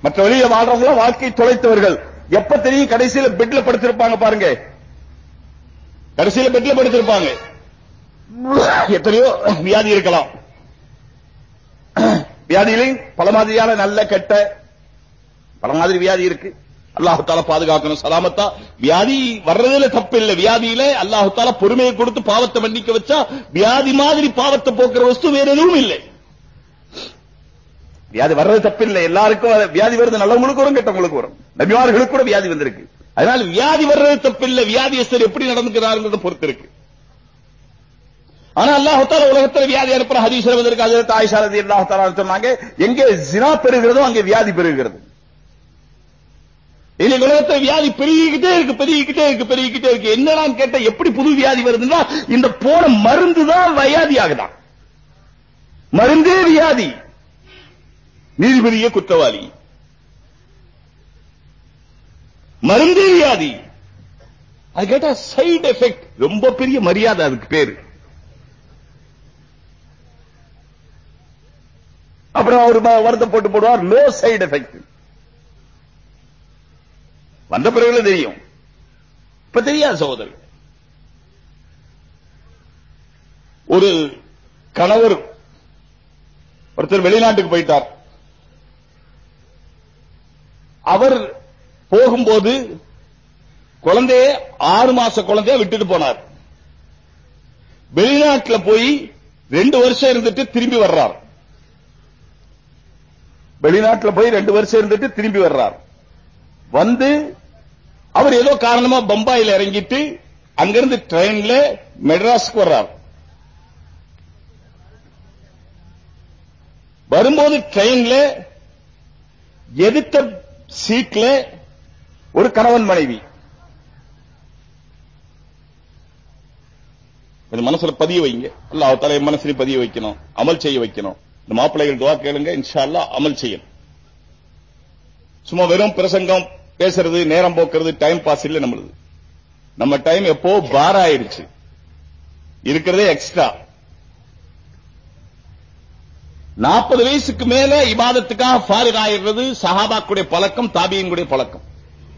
மற்ற வழியில வாழ்றவங்கள வாழ்க்கை தொலைத்தவர்கள். எப்ப தெரியும் கடைசியில பெட்ல படுத்திருப்பாங்க பாருங்க. கடைசியில பெட்ல படுத்திருப்பாங்க. எத்தனையோ வியாதி இருக்கலாம். வியாதியிலையும் பல மாதிரியான நல்ல கெட்ட பல மாதிரி வியாதி இருக்கு. அல்லாஹால பாதுகாக்கணும். சலாமத்தா. வியாதி வர்றதுல தப்பு வியாதியில அல்லாஹால பொறுமையை கொடுத்து பாவத்தை மன்னிக்க வச்சா வியாதி மாதிரி பாவத்தை போக்குற வஸ்து வேற எதுவும் இல்லை. வியாதி வர்றது தப்பு இல்லை எல்லாருக்கும் வியாதி வருது. நல்லவங்களுக்கு வரும் கெட்டவங்களுக்கு வரும். நபிமார்களுக்கு கூட வியாதி வந்திருக்கு. அதனால வியாதி வர்றது தப்பு வியாதி வியாதியஸ்தர் எப்படி நடந்துக்கிறார்கள் பொறுத்து இருக்கு. ஆனா அல்லாஹால தாலா உலகத்துல வியாதி அனுப்புற ஹதீஸ்ல வந்திருக்கு. அதில் ஆயிஷா ரதி சொன்னாங்க எங்கே ஜினா பெறுகிறதோ அங்கே வியாதி பெறுகிறது. இன்னைக்கு உலகத்துல வியாதி பெருகிக்கிட்டே இருக்கு பெருகிக்கிட்டே இருக்கு பெருகிக்கிட்டே இருக்கு. என்னடான்னு கேட்டா எப்படி புது வியாதி வருதுன்னா இந்த போன மருந்து தான் வியாதி ஆகுதான் மருந்தே வியாதி. நீதிபதியே குற்றவாளி. மருந்தே வியாதி. அது கேட்டா சைடு எஃபெக்ட். ரொம்ப பெரிய மரியாதை அதுக்கு பேரு. அப்புறம் அவர் ம- வருத்தம் போட்டு போடுவார் நோ சைடு எஃபெக்ட். வந்த பிறகு தெரியும். இப்ப தெரியாது சகோதரர். ஒரு கணவர் ஒருத்தர் வெளிநாட்டுக்கு போயிட்டார். அவர் போகும்போது குழந்தைய ஆறு மாச குழந்தைய விட்டுட்டு போனார். வெளிநாட்டுல போய் ரெண்டு வருஷம் இருந்துட்டு திரும்பி வர்றார். வெளிநாட்டுல போய் ரெண்டு வருஷம் இருந்துட்டு திரும்பி வர்றார். வந்து அவர் ஏதோ காரணமா பம்பாயில இறங்கிட்டு அங்கிருந்து ட்ரெயின்ல மெட்ராஸுக்கு வர்றார். வரும்போது ட்ரெயின்ல எதிர்த்த சீட்ல ஒரு கணவன் மனைவி. இது மனசுல பதிய வைங்க. அல்லாஹ் தலை மனசுல பதிய வைக்கணும். அமல் செய்ய வைக்கணும். இந்த மாப்பிள்ளைகள் துவா கேளுங்க. இன்ஷா அமல் செய்யணும். சும்மா வெறும் பிரசங்கம் பேசுறது நேரம் போக்குறது டைம் பாஸ் இல்ல நம்மளுது. நம்ம டைம் எப்போ பார் ஆயிருச்சு. இருக்கிறதே எக்ஸ்ட்ரா நாற்பது வயசுக்கு மேல இபாதத்துக்காக ஃபாரிக் ஆயிடுறது சஹாபாக்குடைய பழக்கம் தாபியங்களுடைய பழக்கம்.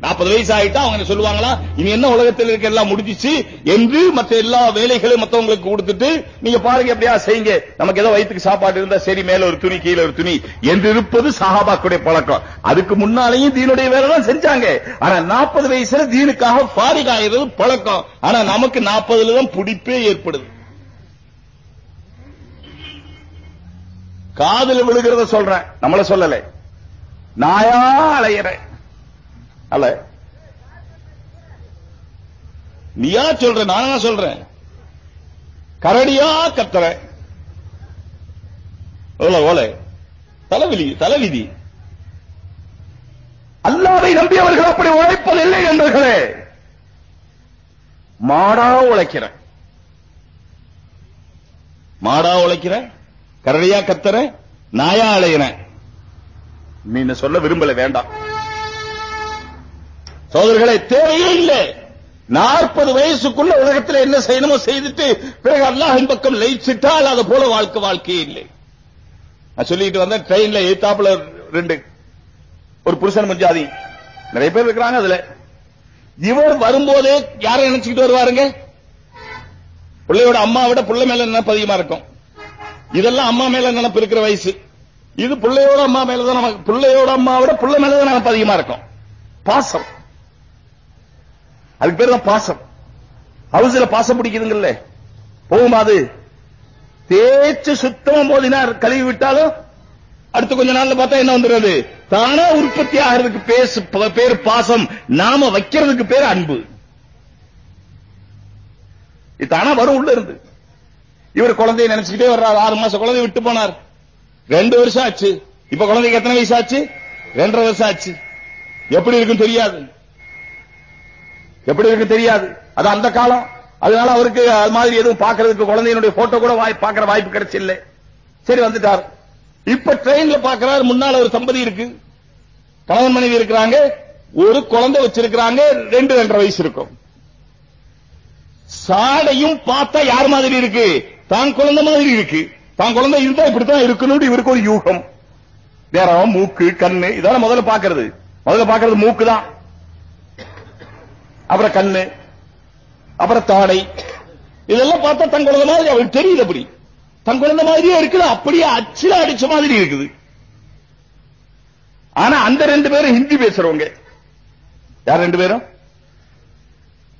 நாற்பது வயசு ஆயிட்டா அவங்க என்ன சொல்லுவாங்களா? இனி என்ன உலகத்தில் இருக்க எல்லாம் முடிஞ்சிச்சு என்று மற்ற எல்லா வேலைகளையும் மத்தவங்களுக்கு கொடுத்துட்டு நீங்க பாருங்க எப்படியா செய்யுங்க. நமக்கு ஏதோ வயிற்றுக்கு சாப்பாடு இருந்தா சரி மேல ஒரு துணி கீழே ஒரு துணி என்று இருப்பது சஹாபாக்குடைய பழக்கம். அதுக்கு முன்னாலேயும் தீனுடைய வேலை தான் செஞ்சாங்க. ஆனா நாற்பது வயசுல தீனுக்காக ஃபாரிக் ஆயிடுறது பழக்கம். ஆனா நமக்கு நாற்பதுல தான் பிடிப்பே ஏற்படுது. காதல விழுகிறத சொல்றேன். நம்மள சொல்லல. நாயா அலையிறேன். அல்ல. நீயா சொல்ற? நானா சொல்றேன். கரடியா கத்துற ஓல ஓலை. தலைவிதி தலைவிதி. அல்லாவை நம்பியவர்கள் அப்படி உழைப்பதில்லை என்பர்களே மாடா உழைக்கிற. மாடா உழைக்கிற கரடியா கத்துற நாயா அலையிற. நீ சொல்ல விரும்பல வேண்டாம். சோதர்களே தேவையே இல்லை. நாற்பது வயசுக்குள்ள உலகத்தில் என்ன செய்யணுமோ செய்துட்டு பிறகு அல்லாஹின் பக்கம் லயிச்சிட்டால் அது போல வாழ்க்கை வாழ்க்கையே இல்லை. நான் சொல்லிட்டு வந்தேன் ட்ரெயின்ல எய்தாப்புல ரெண்டு ஒரு புருஷன் மஞ்சாதி. நிறைய பேர் இருக்கிறாங்க அதுல. இவர் வரும்போதே யாரை நினைச்சுக்கிட்டு வருவாருங்க? பிள்ளையோட அம்மா விட பிள்ளை மேல நினைப்பு அதிகமா இருக்கும். இதெல்லாம் அம்மா மேல நினைப்பு இருக்கிற வயசு. இது பிள்ளையோட அம்மா மேல தான் பிள்ளையோட அம்மா விட பிள்ளை மேல தான் நினைப்பு அதிகமா இருக்கும். பாசம். அதுக்கு பேர் தான் பாசம். ஹவுஸ்ல பாசம் பிடிக்குதுங்கல்ல. போகுமா அது? தேய்ச்சி சுத்தமா போதினா கழுவி விட்டாலும் அடுத்து கொஞ்ச நாள்ல பார்த்தா என்ன வந்துடுறது? தானா உற்பத்தி ஆகிறதுக்கு பேசு பேர் பாசம். நாம வைக்கிறதுக்கு பேர் அன்பு. இது தானா வரும் உள்ள இருந்து. இவர் குழந்தைய நினைச்சுக்கிட்டே வர்றார். ஆறு மாசம் குழந்தை விட்டு போனார். ரெண்டு வருஷம் ஆச்சு. இப்ப குழந்தைக்கு எத்தனை வயசு ஆச்சு? ரெண்டரை வருஷம் ஆச்சு. எப்படி இருக்குன்னு தெரியாது. எப்படி இருக்கு தெரியாது. அது அந்த காலம். அதனால அவருக்கு அது மாதிரி எதுவும் பாக்குறதுக்கு குழந்தையினுடைய போட்டோ கூட வாய் பார்க்கற வாய்ப்பு கிடைச்சில்ல. சரி வந்துட்டார். இப்ப ட்ரெயின்ல பாக்குறாரு முன்னால ஒரு சம்பதி இருக்கு. கணவன் மனைவி இருக்கிறாங்க. ஒரு குழந்தை வச்சிருக்கிறாங்க ரெண்டு ரெண்டரை வயசு இருக்கும். சாடையும் பார்த்தா யார் மாதிரி இருக்கு? தான் குழந்தை மாதிரி இருக்கு. தான் குழந்தை இருந்தா இப்படித்தான் இருக்கணும் இவருக்கு ஒரு யூகம். நேரம் மூக்கு கண்ணு இதெல்லாம் முதல்ல பாக்குறது முதல்ல பாக்குறது மூக்கு தான் அப்புறம் கண்ணு அப்புறம் தாடை இதெல்லாம் பார்த்தா தன் குழந்தை மாதிரி அவளுக்கு தெரியுது அப்படி. தன் குழந்தை மாதிரியே இருக்குது அப்படியே அச்சில அடிச்ச மாதிரி இருக்குது. ஆனா அந்த ரெண்டு பேரும் ஹிந்தி பேசுறவங்க. யார் ரெண்டு பேரும்?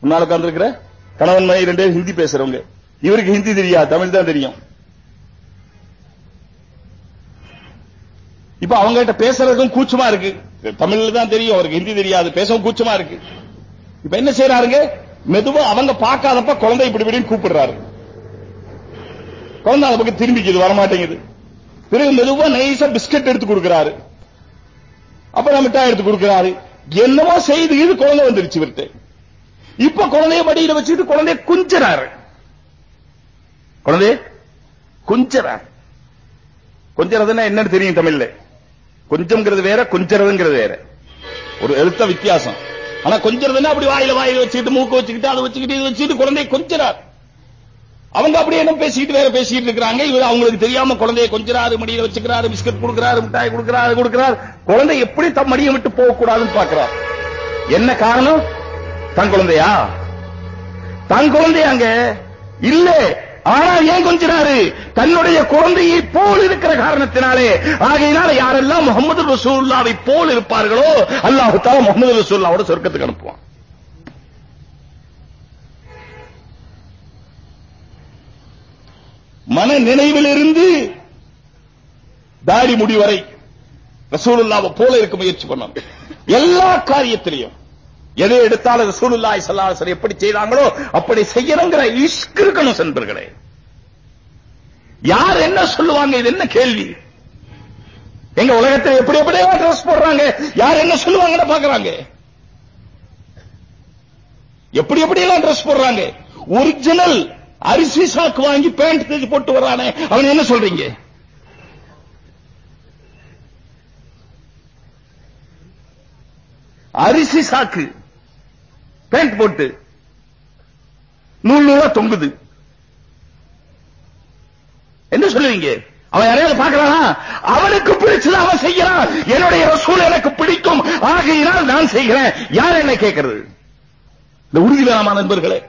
முன்னால உட்கார்ந்து கணவன் மனைவி ரெண்டு பேரும் ஹிந்தி பேசுறவங்க. இவருக்கு ஹிந்தி தெரியாது தமிழ் தான் தெரியும். இப்ப அவங்க கிட்ட பேசுறதுக்கும் கூச்சமா இருக்கு. தமிழ்ல தான் தெரியும் அவருக்கு ஹிந்தி தெரியாது. பேசவும் கூச்சமா இருக்கு. இப்ப என்ன செய்யறாருங்க மெதுவா அவங்க பார்க்காதப்ப குழந்தை இப்படி இப்படின்னு கூப்பிடுறாரு. குழந்தை அந்த பக்கம் திரும்பிக்குது வரமாட்டேங்குது. பிறகு மெதுவா நைஸா பிஸ்கட் எடுத்து கொடுக்கிறாரு. அப்புறம் மிட்டாய் எடுத்து கொடுக்கிறாரு. என்னவோ செய்து இது குழந்தை வந்துருச்சு இவர்கிட்ட. இப்ப குழந்தைய மடியில வச்சுட்டு குழந்தைய குஞ்சறாரு. குழந்தைய குஞ்சறாரு கொஞ்சறதுன்னா என்னன்னு தெரியும் தமிழ்ல. கொஞ்சம்ங்கிறது வேற கொஞ்சறதுங்கிறது வேற. ஒரு எழுத்த வித்தியாசம். ஆனா கொஞ்சம் அப்படி வாயில வாயில வச்சுக்கிட்டு மூக்க வச்சுக்கிட்டு அதை வச்சுக்கிட்டு இது வச்சுக்கிட்டு குழந்தைய கொஞ்சறார் அவங்க அப்படியே என்ன பேசிக்கிட்டு வேற பேசிட்டு இருக்காங்க இவர் அவங்களுக்கு தெரியாம குழந்தைய கொஞ்சாரு மடியில வச்சுக்கிறாரு பிஸ்கட் கொடுக்கிறாரு மிட்டாய் கொடுக்கிறாரு கொடுக்கறாரு. குழந்தை எப்படி தம் மடியை விட்டு போக கூடாதுன்னு பாக்குறார் என்ன காரணம்? தன் குழந்தையா? தன் குழந்தையாங்க இல்ல. ஆனா ஏன் கொஞ்சினாரு? தன்னுடைய குழந்தையை போல் இருக்கிற காரணத்தினாலே. ஆகையினால யாரெல்லாம் முகமது ரசூல்லாவை போல் இருப்பார்களோ அல்லாஹு தாலா முகமது ரசூல்லாவோட சொர்க்கத்துக்கு அனுப்புவான். மன நினைவிலிருந்து தாடி முடி வரை ரசூலுல்லாவை போல இருக்க முயற்சி பண்ணணும். எல்லா காரியத்திலையும். எதை எடுத்தாலும் ரசூலுல்லாஹி ஸல்லல்லாஹு அலைஹி எப்படி செய்தாங்களோ அப்படி செய்யணுங்கிற இஷ்க் இருக்கணும் சென்பர்களே யார் என்ன சொல்லுவாங்க இது என்ன கேள்வி? எங்க உலகத்தில் எப்படி எப்படியோ ட்ரெஸ் போடுறாங்க. யார் என்ன சொல்லுவாங்கன்னு பாக்குறாங்க எப்படி எப்படியெல்லாம் ட்ரெஸ் போடுறாங்க. ஒரிஜினல் அரிசி சாக்கு வாங்கி பேண்ட் தைச்சு போட்டு வர்றானே. அவன் என்ன சொல்றீங்க? அரிசி சாக்கு பேண்ட் போட்டு. நூல் நூலா தொங்குது. என்ன சொல்லுவீங்க? அவன் யாரையாவது பார்க்கறானா? அவனுக்கு பிடிச்சது அவன் செய்யறான். என்னுடைய ரசூல் எனக்கு பிடிக்கும். ஆகையினால் நான் செய்கிறேன். யார் என்ன கேட்கிறது? இந்த உறுதி வேணாமா நண்பர்களே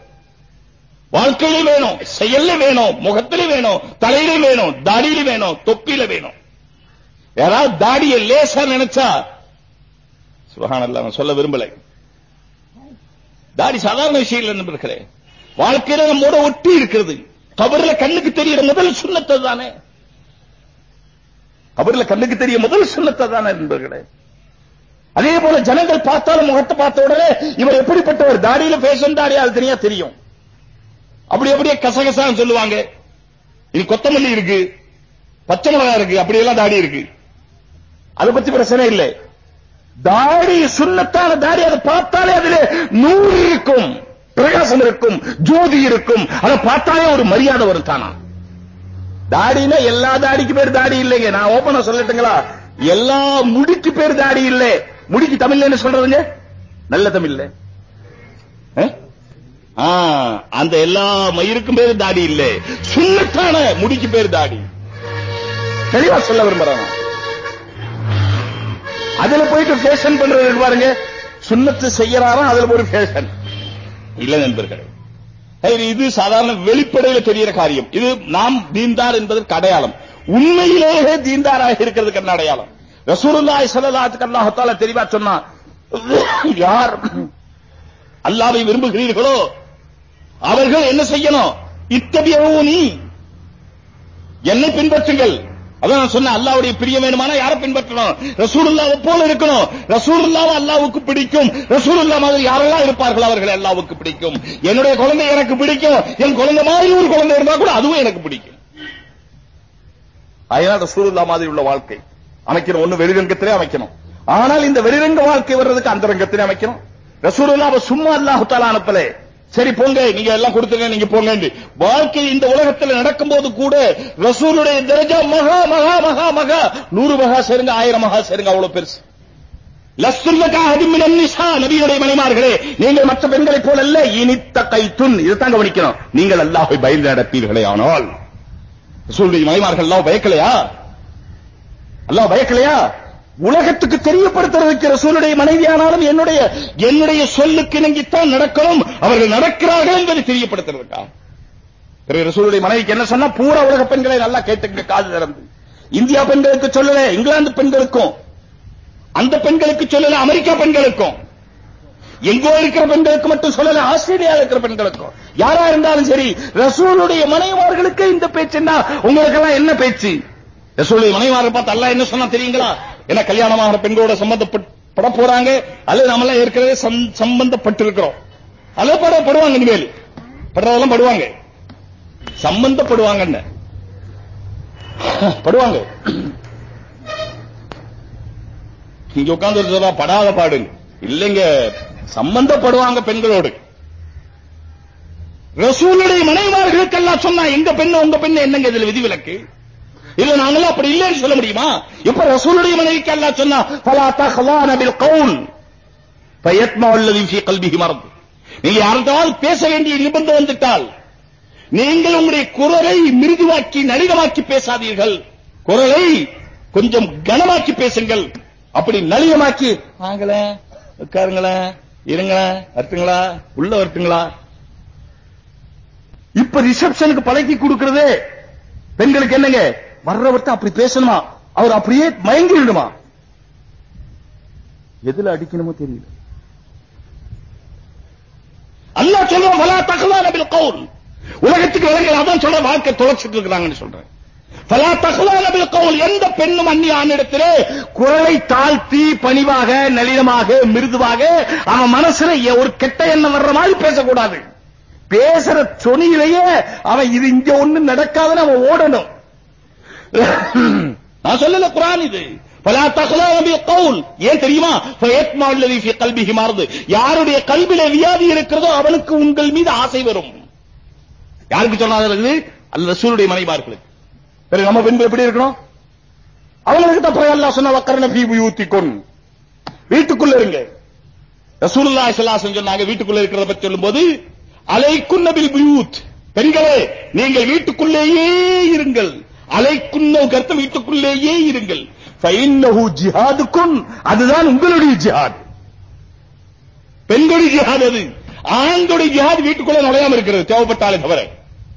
வாழ்க்கையிலே வேணும் செயல்ல வேணும் முகத்திலே வேணும் தலையில வேணும் தாடியில வேணும் தொப்பில வேணும். யாராவது தாடியை லேசா நினைச்சா சுபஹானல்லாஹ் அவன் சொல்ல விரும்பலை. தாடி சாதாரண விஷயம் இல்லை நண்பர்களே? வாழ்க்கையில நம்மோட ஒட்டி இருக்கிறது. கபர்ல கண்ணுக்கு தெரியிற முதல் சுண்ணத்தை தானே கபர்ல கண்ணுக்கு தெரிய முதல் சுண்ணத்தை தானே நண்பர்களே. அதே போல ஜனங்கள் பார்த்தாலும் முகத்தை பார்த்த உடனே இவர் எப்படிப்பட்டவர்? தாடியில பேசும் தாடி அது தனியா தெரியும். அப்படி அப்படியே கசகசான்னு சொல்லுவாங்க. இது கொத்தமல்லி இருக்கு பச்சை மிளகா இருக்கு அப்படி எல்லாம் தாடி இருக்கு. அதை பத்தி பிரச்சனை இல்லை. தாடி சுண்ணத்தான தாடி அதை பார்த்தாலே அதிலே நூறு இருக்கும் பிரகாசம் இருக்கும் ஜோதி இருக்கும். அதை பார்த்தாலே ஒரு மரியாதை வரும் தானா? தாடினா எல்லா தாடிக்கு பேர் தாடி இல்லைங்க. நான் ஓபனா சொல்லட்டுங்களா? எல்லா முடிக்கு பேர் தாடி இல்ல. முடிக்கு தமிழ்ல என்ன சொல்றதுங்க? நல்ல தமிழ்ல. அந்த எல்லா மயிருக்கும் பேரு தாடி இல்ல. சுண்ணத்தான முடிக்கு பேர் தாடி. தெளிவா சொல்ல விரும்புறேன் அதுல போயிட்டு ஃபேஷன் பண்றது பாருங்க. சுண்ணத்து செய்யறாராம் அதுல ஒரு ஃபேஷன் இல்ல நண்பர்கள். இது சாதாரண வெளிப்படையில தெரிகிற காரியம். இது நாம் தீந்தார் என்பதற்கு அடையாளம். உண்மையிலேயே தீந்தாராக இருக்கிறதுக்கு என்ன அடையாளம்? ரசூலுல்லாஹி ஸல்லல்லாஹு அல்லாஹ் தெளிவா சொன்னா யார் அல்லாவை விரும்புகிறீர்களோ அவர்கள் என்ன செய்யணும்? இத்தகைய நீ என்னை பின்பற்றுங்கள். அதான் நான் சொன்னேன் பிரிய பிரியம் வேணுமானா யாரை பின்பற்றணும்? ரசூலுல்லாஹ் போல இருக்கணும். ரசூலுல்லாஹ் அல்லாவுக்கு பிடிக்கும். ரசூலுல்லா மாதிரி யாரெல்லாம் இருப்பார்கள் அவர்கள் அல்லாவுக்கு பிடிக்கும். என்னுடைய குழந்தை எனக்கு பிடிக்கும். என் குழந்தை மாதிரி ஒரு குழந்தை இருந்தா கூட அதுவும் எனக்கு பிடிக்கும். அதனால ரசூலுல்லா மாதிரி உள்ள வாழ்க்கை அமைக்கணும். ஒண்ணு வெளிரங்கத்திலே அமைக்கணும். ஆனால் இந்த வெளிரங்க வாழ்க்கை வர்றதுக்கு அந்த ரங்கத்திலே அமைக்கணும். ரசூலுல்லாஹ் சும்மா அல்லாஹ் தாலா அனுப்பலே. சரி போங்க. நீங்க எல்லாம் கொடுத்துங்க நீங்க போங்க வாழ்க்கை இந்த உலகத்துல நடக்கும்போது கூட ரசூலுடைய தரஜா மகா மகா மகா மகா. நூறு மகா சேருங்க ஆயிரம் மகா சேருங்க அவ்வளவு பெருசு. நபியுடைய மனைமார்களே. நீங்கள் மற்ற பெண்களைப் போல அல்ல இனித்த கைத்துன் இதுதான் கவனிக்கணும். நீங்கள் அல்லாஹை பயந்து நடப்பீர்களே ஆனால். ரசூலுடைய மனைமார்கள் எல்லாம் பயக்கலையா? அல்லாஹ் பயக்கலையா? உலகத்துக்கு தெரியப்படுத்துறதுக்கு ரசூலுடைய மனைவியானாலும் என்னுடைய என்னுடைய சொல்லுக்கு இணங்கித்தான் நடக்கணும். அவர்கள் நடக்கிறார்கள் என்பதை தெரியப்படுத்துறதுக்கா? பிறகு ரசூலுடைய மனைவிக்கு என்ன சொன்னா பூரா உலக பெண்களை நல்லா கேட்டுங்க காது திறந்து. இந்தியா பெண்களுக்கு சொல்லல இங்கிலாந்து பெண்களுக்கும். அந்த பெண்களுக்கு சொல்லல அமெரிக்கா பெண்களுக்கும். எங்கோ இருக்கிற பெண்களுக்கு மட்டும் சொல்லல ஆஸ்திரேலியாவில் இருக்கிற பெண்களுக்கும். யாரா இருந்தாலும் சரி ரசூலுடைய மனைவார்களுக்கு இந்த பேச்சுன்னா உங்களுக்கு எல்லாம் என்ன பேச்சு? ரசூலுடைய மனைவாரை பார்த்து அல்ல என்ன சொன்னா தெரியுங்களா? என்ன கல்யாணமாகிற பெண்களோட சம்பந்தப்பட போறாங்க அல்லது நாமெல்லாம் ஏற்கனவே சம்பந்தப்பட்டிருக்கிறோம். அல்லது பட படுவாங்க இனிமேல். படுறதெல்லாம் படுவாங்க. சம்பந்தப்படுவாங்க படுவாங்க. இங்க உட்கார்ந்து சொல்றா படாத பாடுங்க இல்லைங்க. சம்பந்தப்படுவாங்க பெண்களோடு. ரசூலுடைய மனைவார்களுக்கெல்லாம் சொன்னா எங்க பெண்ணு உங்க பெண்ணு என்னங்க இதுல விதிவிலக்கு? இல்ல நாங்களும் அப்படி இல்லைன்னு சொல்ல முடியுமா? இப்ப ரசூலுடைய மனைவிக்கு அல்லா சொன்னா ஃபலா தஹலான பில் கல்பிஹி நீங்க யார்கிட்டயாவது பேச வேண்டிய நிபந்தம் வந்துட்டால் நீங்கள் உங்களுடைய குரலை மிருதுவாக்கி நளினமாக்கி பேசாதீர்கள். குரலை கொஞ்சம் கனமாக்கி பேசுங்கள். அப்படி நளினமாக்கி வாங்களேன் உட்காருங்களேன் இருங்களேன் வரட்டுங்களா உள்ள வரட்டுங்களா? இப்ப ரிசப்ஷனுக்கு பழக்கி கொடுக்கறதே பெண்களுக்கு என்னங்க? வர்றவர்த்த அப்படி பேசணுமா? அவர் அப்படியே மயங்கிடுமா எதுல அடிக்கணுமோ தெரியல. அல்லா சொல்லுவோம் பலா தகவல் பில் கவுல். உலகத்துக்கு விளங்கல அதான் சொல்ற வாழ்க்கை தொலைச்சிட்டு இருக்கிறாங்கன்னு சொல்றேன். பலா தகவல் பில் கவுல். எந்த பெண்ணும் அந்நிய ஆணிடத்திலே குரலை தாழ்த்தி பணிவாக நளினமாக மிருதுவாக அவன் மனசுல ஒரு கெட்ட எண்ணம் வர்ற மாதிரி பேசக்கூடாது. பேசுற சொனியிலேயே அவன் இது இங்க ஒண்ணு நடக்காதுன்னு அவன் ஓடணும். நான் சொல்லல குரான் இது. பலா தகலான கவுல் ஏன் தெரியுமா? ஃபயத்மா அல்லதி ஃபீ கல்பிஹி மர்து. யாருடைய கல்வியில வியாதி இருக்கிறதோ அவனுக்கு உங்கள் மீது ஆசை வரும். யாருக்கு சொன்னாது அல்ல ரசூலுடைய மனைவார்களுக்கு சரி நம்ம பெண்கள் எப்படி இருக்கணும்? அவங்களுக்கு தான் போய் அல்லாஹ் சொன்ன வக்கரன ஃபீ புயூத்திக்குன் வீட்டுக்குள்ள இருங்க. ரசூலுல்லாஹி ஸல்லல்லாஹு அலைஹி சொன்னாங்க வீட்டுக்குள்ள இருக்கிறத பத்தி சொல்லும்போது அலைக்கும் நபில் புயூத். பெண்களே நீங்கள் வீட்டுக்குள்ளேயே இருங்கள். அலைக்குன்ன கருத்து வீட்டுக்குள்ளேயே இருங்கள். ஃபைன்னஹு ஜிஹாதுக்கும் அதுதான் உங்களுடைய ஜிஹாத். பெண்களுடைய ஜிஹாத் அது ஆண்களுடைய ஜிஹாத் வீட்டுக்குள்ள நுழையாம இருக்கிறது. தேவைப்பட்டாலே தவிர.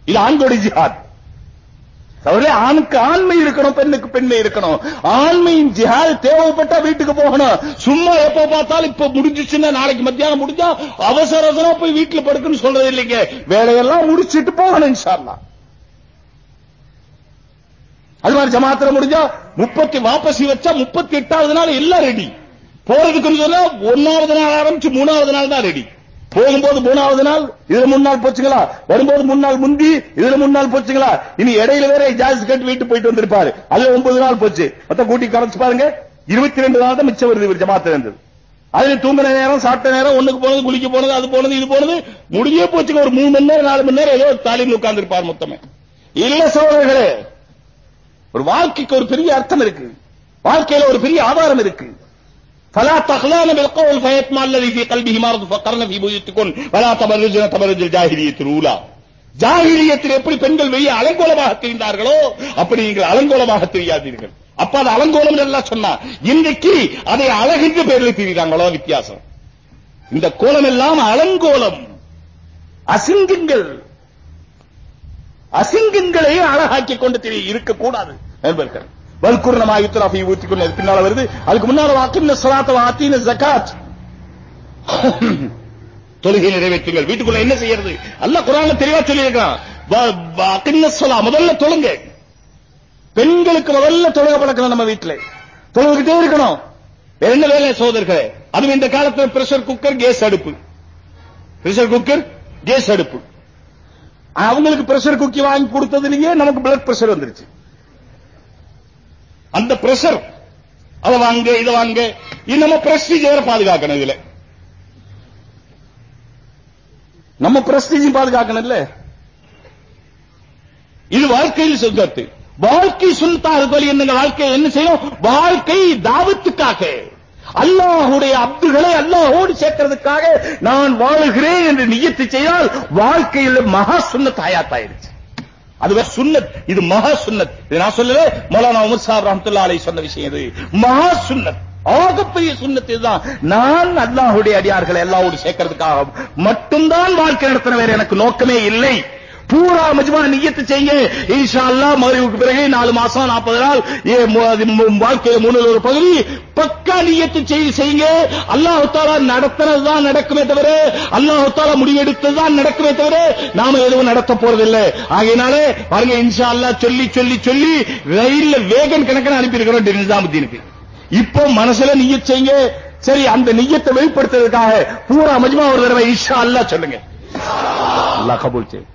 இது ஆண்களுடைய ஜிஹாத். தவிர ஆணுக்கு ஆண்மை இருக்கணும் பெண்ணுக்கு பெண்மை இருக்கணும். ஆண்மையின் ஜிஹாத் தேவைப்பட்டா வீட்டுக்கு போகணும். சும்மா எப்ப பார்த்தாலும் இப்ப முடிஞ்சிச்சுன்னா நாளைக்கு மத்தியானம் முடிஞ்சா அவசர அவசரம் போய் வீட்டுல படுக்குன்னு சொல்றது இல்லைங்க வேலையெல்லாம் முடிச்சிட்டு போகணும் இன்ஷா அது மாதிரி ஜமாத்துல முடிஞ்சா முப்பத்தி வாபசி வச்சா முப்பத்தி எட்டாவது நாள் எல்லாம் ரெடி போறதுக்குன்னு சொன்னா ஒன்னாவது நாள் ஆரம்பிச்சு மூணாவது நாள் தான் ரெடி போகும்போது மூணாவது நாள் இதுல மூணு நாள் போச்சுங்களா? வரும்போது மூணு நாள் முந்தி இதுல மூணு நாள் போச்சுங்களா? இனி இடையில வேற ஜாஸ் கட்டு வீட்டு போயிட்டு வந்திருப்பாரு. அதுல ஒன்பது நாள் போச்சு. மொத்தம் கூட்டி கரைச்சு பாருங்க. இருபத்தி ரெண்டு நாள் தான் மிச்சம் வருது இவர் ஜமாத்துல இருந்தது அதுல தூங்குற நேரம் சாப்பிட்ட நேரம் ஒண்ணுக்கு போனது குளிக்க போனது அது போனது இது போனது முடிஞ்சே போச்சுங்க. ஒரு மூணு மணி நேரம் நாலு மணி நேரம் ஏதோ தாலிம் உட்கார்ந்து இருப்பார் மொத்தமே. இல்ல சோழர்களே ஒரு வாழ்க்கைக்கு ஒரு பெரிய அர்த்தம் இருக்கு வாழ்க்கையில ஒரு பெரிய ஆதாரம் இருக்கு فلا تخلان بالقول فيطمع الذي في قلبه مرض فقرن في بيوتكن ولا تبرجن تبرج الجاهليه الاولى ஜாகிலியத்தில் எப்படி பெண்கள் வெளியே அலங்கோலமாக தெரிந்தார்களோ அப்படி நீங்கள் அலங்கோலமாக தெரியாதீர்கள் அப்ப அது அலங்கோலம் எல்லாம் சொன்னா இன்றைக்கு அதை அழகின்ற பேரில் தெரியுறாங்களோ வித்தியாசம் இந்த கோலம் எல்லாம் அலங்கோலம் அசிங்கங்கள் அசிங்கங்களையும் அழகாக்கி கொண்டு தெரிய இருக்கக்கூடாது. நண்பர்கள் வல்குர்ணமா யுத்ராஃபி ஊத்தி கொண்டு பின்னால வருது. அதுக்கு முன்னால வாக்கின சலாத்த வாத்தின ஜக்காத் தொழுகை நிறைவேற்றுங்கள். வீட்டுக்குள்ள என்ன செய்யறது? அல்ல குரான தெளிவா சொல்லியிருக்கான் சொல்லா முதல்ல தொழுங்க. பெண்களுக்கு முதல்ல தொழுக பழக்கணும் நம்ம வீட்டுல. தொழுகிட்டே இருக்கணும். வேற என்ன வேலை சோதர்களே அதுவும் இந்த காலத்துல பிரஷர் குக்கர் கேஸ் அடுப்பு. பிரஷர் குக்கர் கேஸ் அடுப்பு. அவங்களுக்கு பிரஷர் குக்கி வாங்கி கொடுத்ததுலயே நமக்கு பிளட் பிரஷர் வந்துருச்சு. அந்த பிரஷர் அதை வாங்க இதை வாங்க. நம்ம பிரஸ்டீஜ் பாதுகாக்கணும் இதுல. நம்ம பிரஸ்டீஜ் பாதுகாக்கணும் இல்ல? இது வாழ்க்கையில் சொந்தத்து வாழ்க்கை சுல்தா இருக்கோலி என்னங்க வாழ்க்கை? என்ன செய்யணும் வாழ்க்கை தாவத்துக்காக. அல்லாஹுடைய அப்துகளை அல்லாஹோடு சேர்க்கிறதுக்காக நான் வாழுகிறேன் என்று நியத்து செய்தால் வாழ்க்கையில் மகா சுண்ணத் ஹயாத்தாயிருச்சு. அது வேற சுன்னத். இது மகா சுன்னத். இது நான் சொல்லவே மௌலானா உமர் சாப் ரஹமத்துல்லா அலை சொன்ன விஷயம் இது. மகா சுன்னத். ஆகப்பெரிய சுண்ணத்து இதுதான். நான் அல்லாஹுடைய அடியார்களை எல்லாவோடு சேர்க்கறதுக்காக மட்டும்தான் வாழ்க்கை நடத்தின வேற எனக்கு நோக்கமே இல்லை. பூரா மஜ்மா நியத்து செய்யுங்க இன்ஷா அல்லாஹ் மகரிவுக்கு பிறகு நாலு மாசம் நாற்பது நாள் வாழ்க்கையில மூணு ஒரு பகுதி பக்கா நியத்து செய்து செய்யுங்க. அல்லாஹு தாலா நடத்துறது தான் நடக்குமே தவிர அல்லாஹு தாலா முடிவெடுத்தது தான் நடக்குமே தவிர நாம எதுவும் நடத்த போறதில்லை. ஆகையினாலே பாருங்க இன்ஷா அல்லாஹ் சொல்லி சொல்லி சொல்லி ரயில்ல வேகன் கணக்கில் அனுப்பி இருக்கிறோம் நிசாமுத்தீனுக்கு. இப்போ மனசுல நீய செய்யுங்க. சரி அந்த நியத்தை வெளிப்படுத்துறதுக்காக பூரா மஜ்மா ஒரு தடவை இன்ஷா அல்லாஹ் சொல்லுங்க. அல்லாஹ் கபூல் செய்யும்.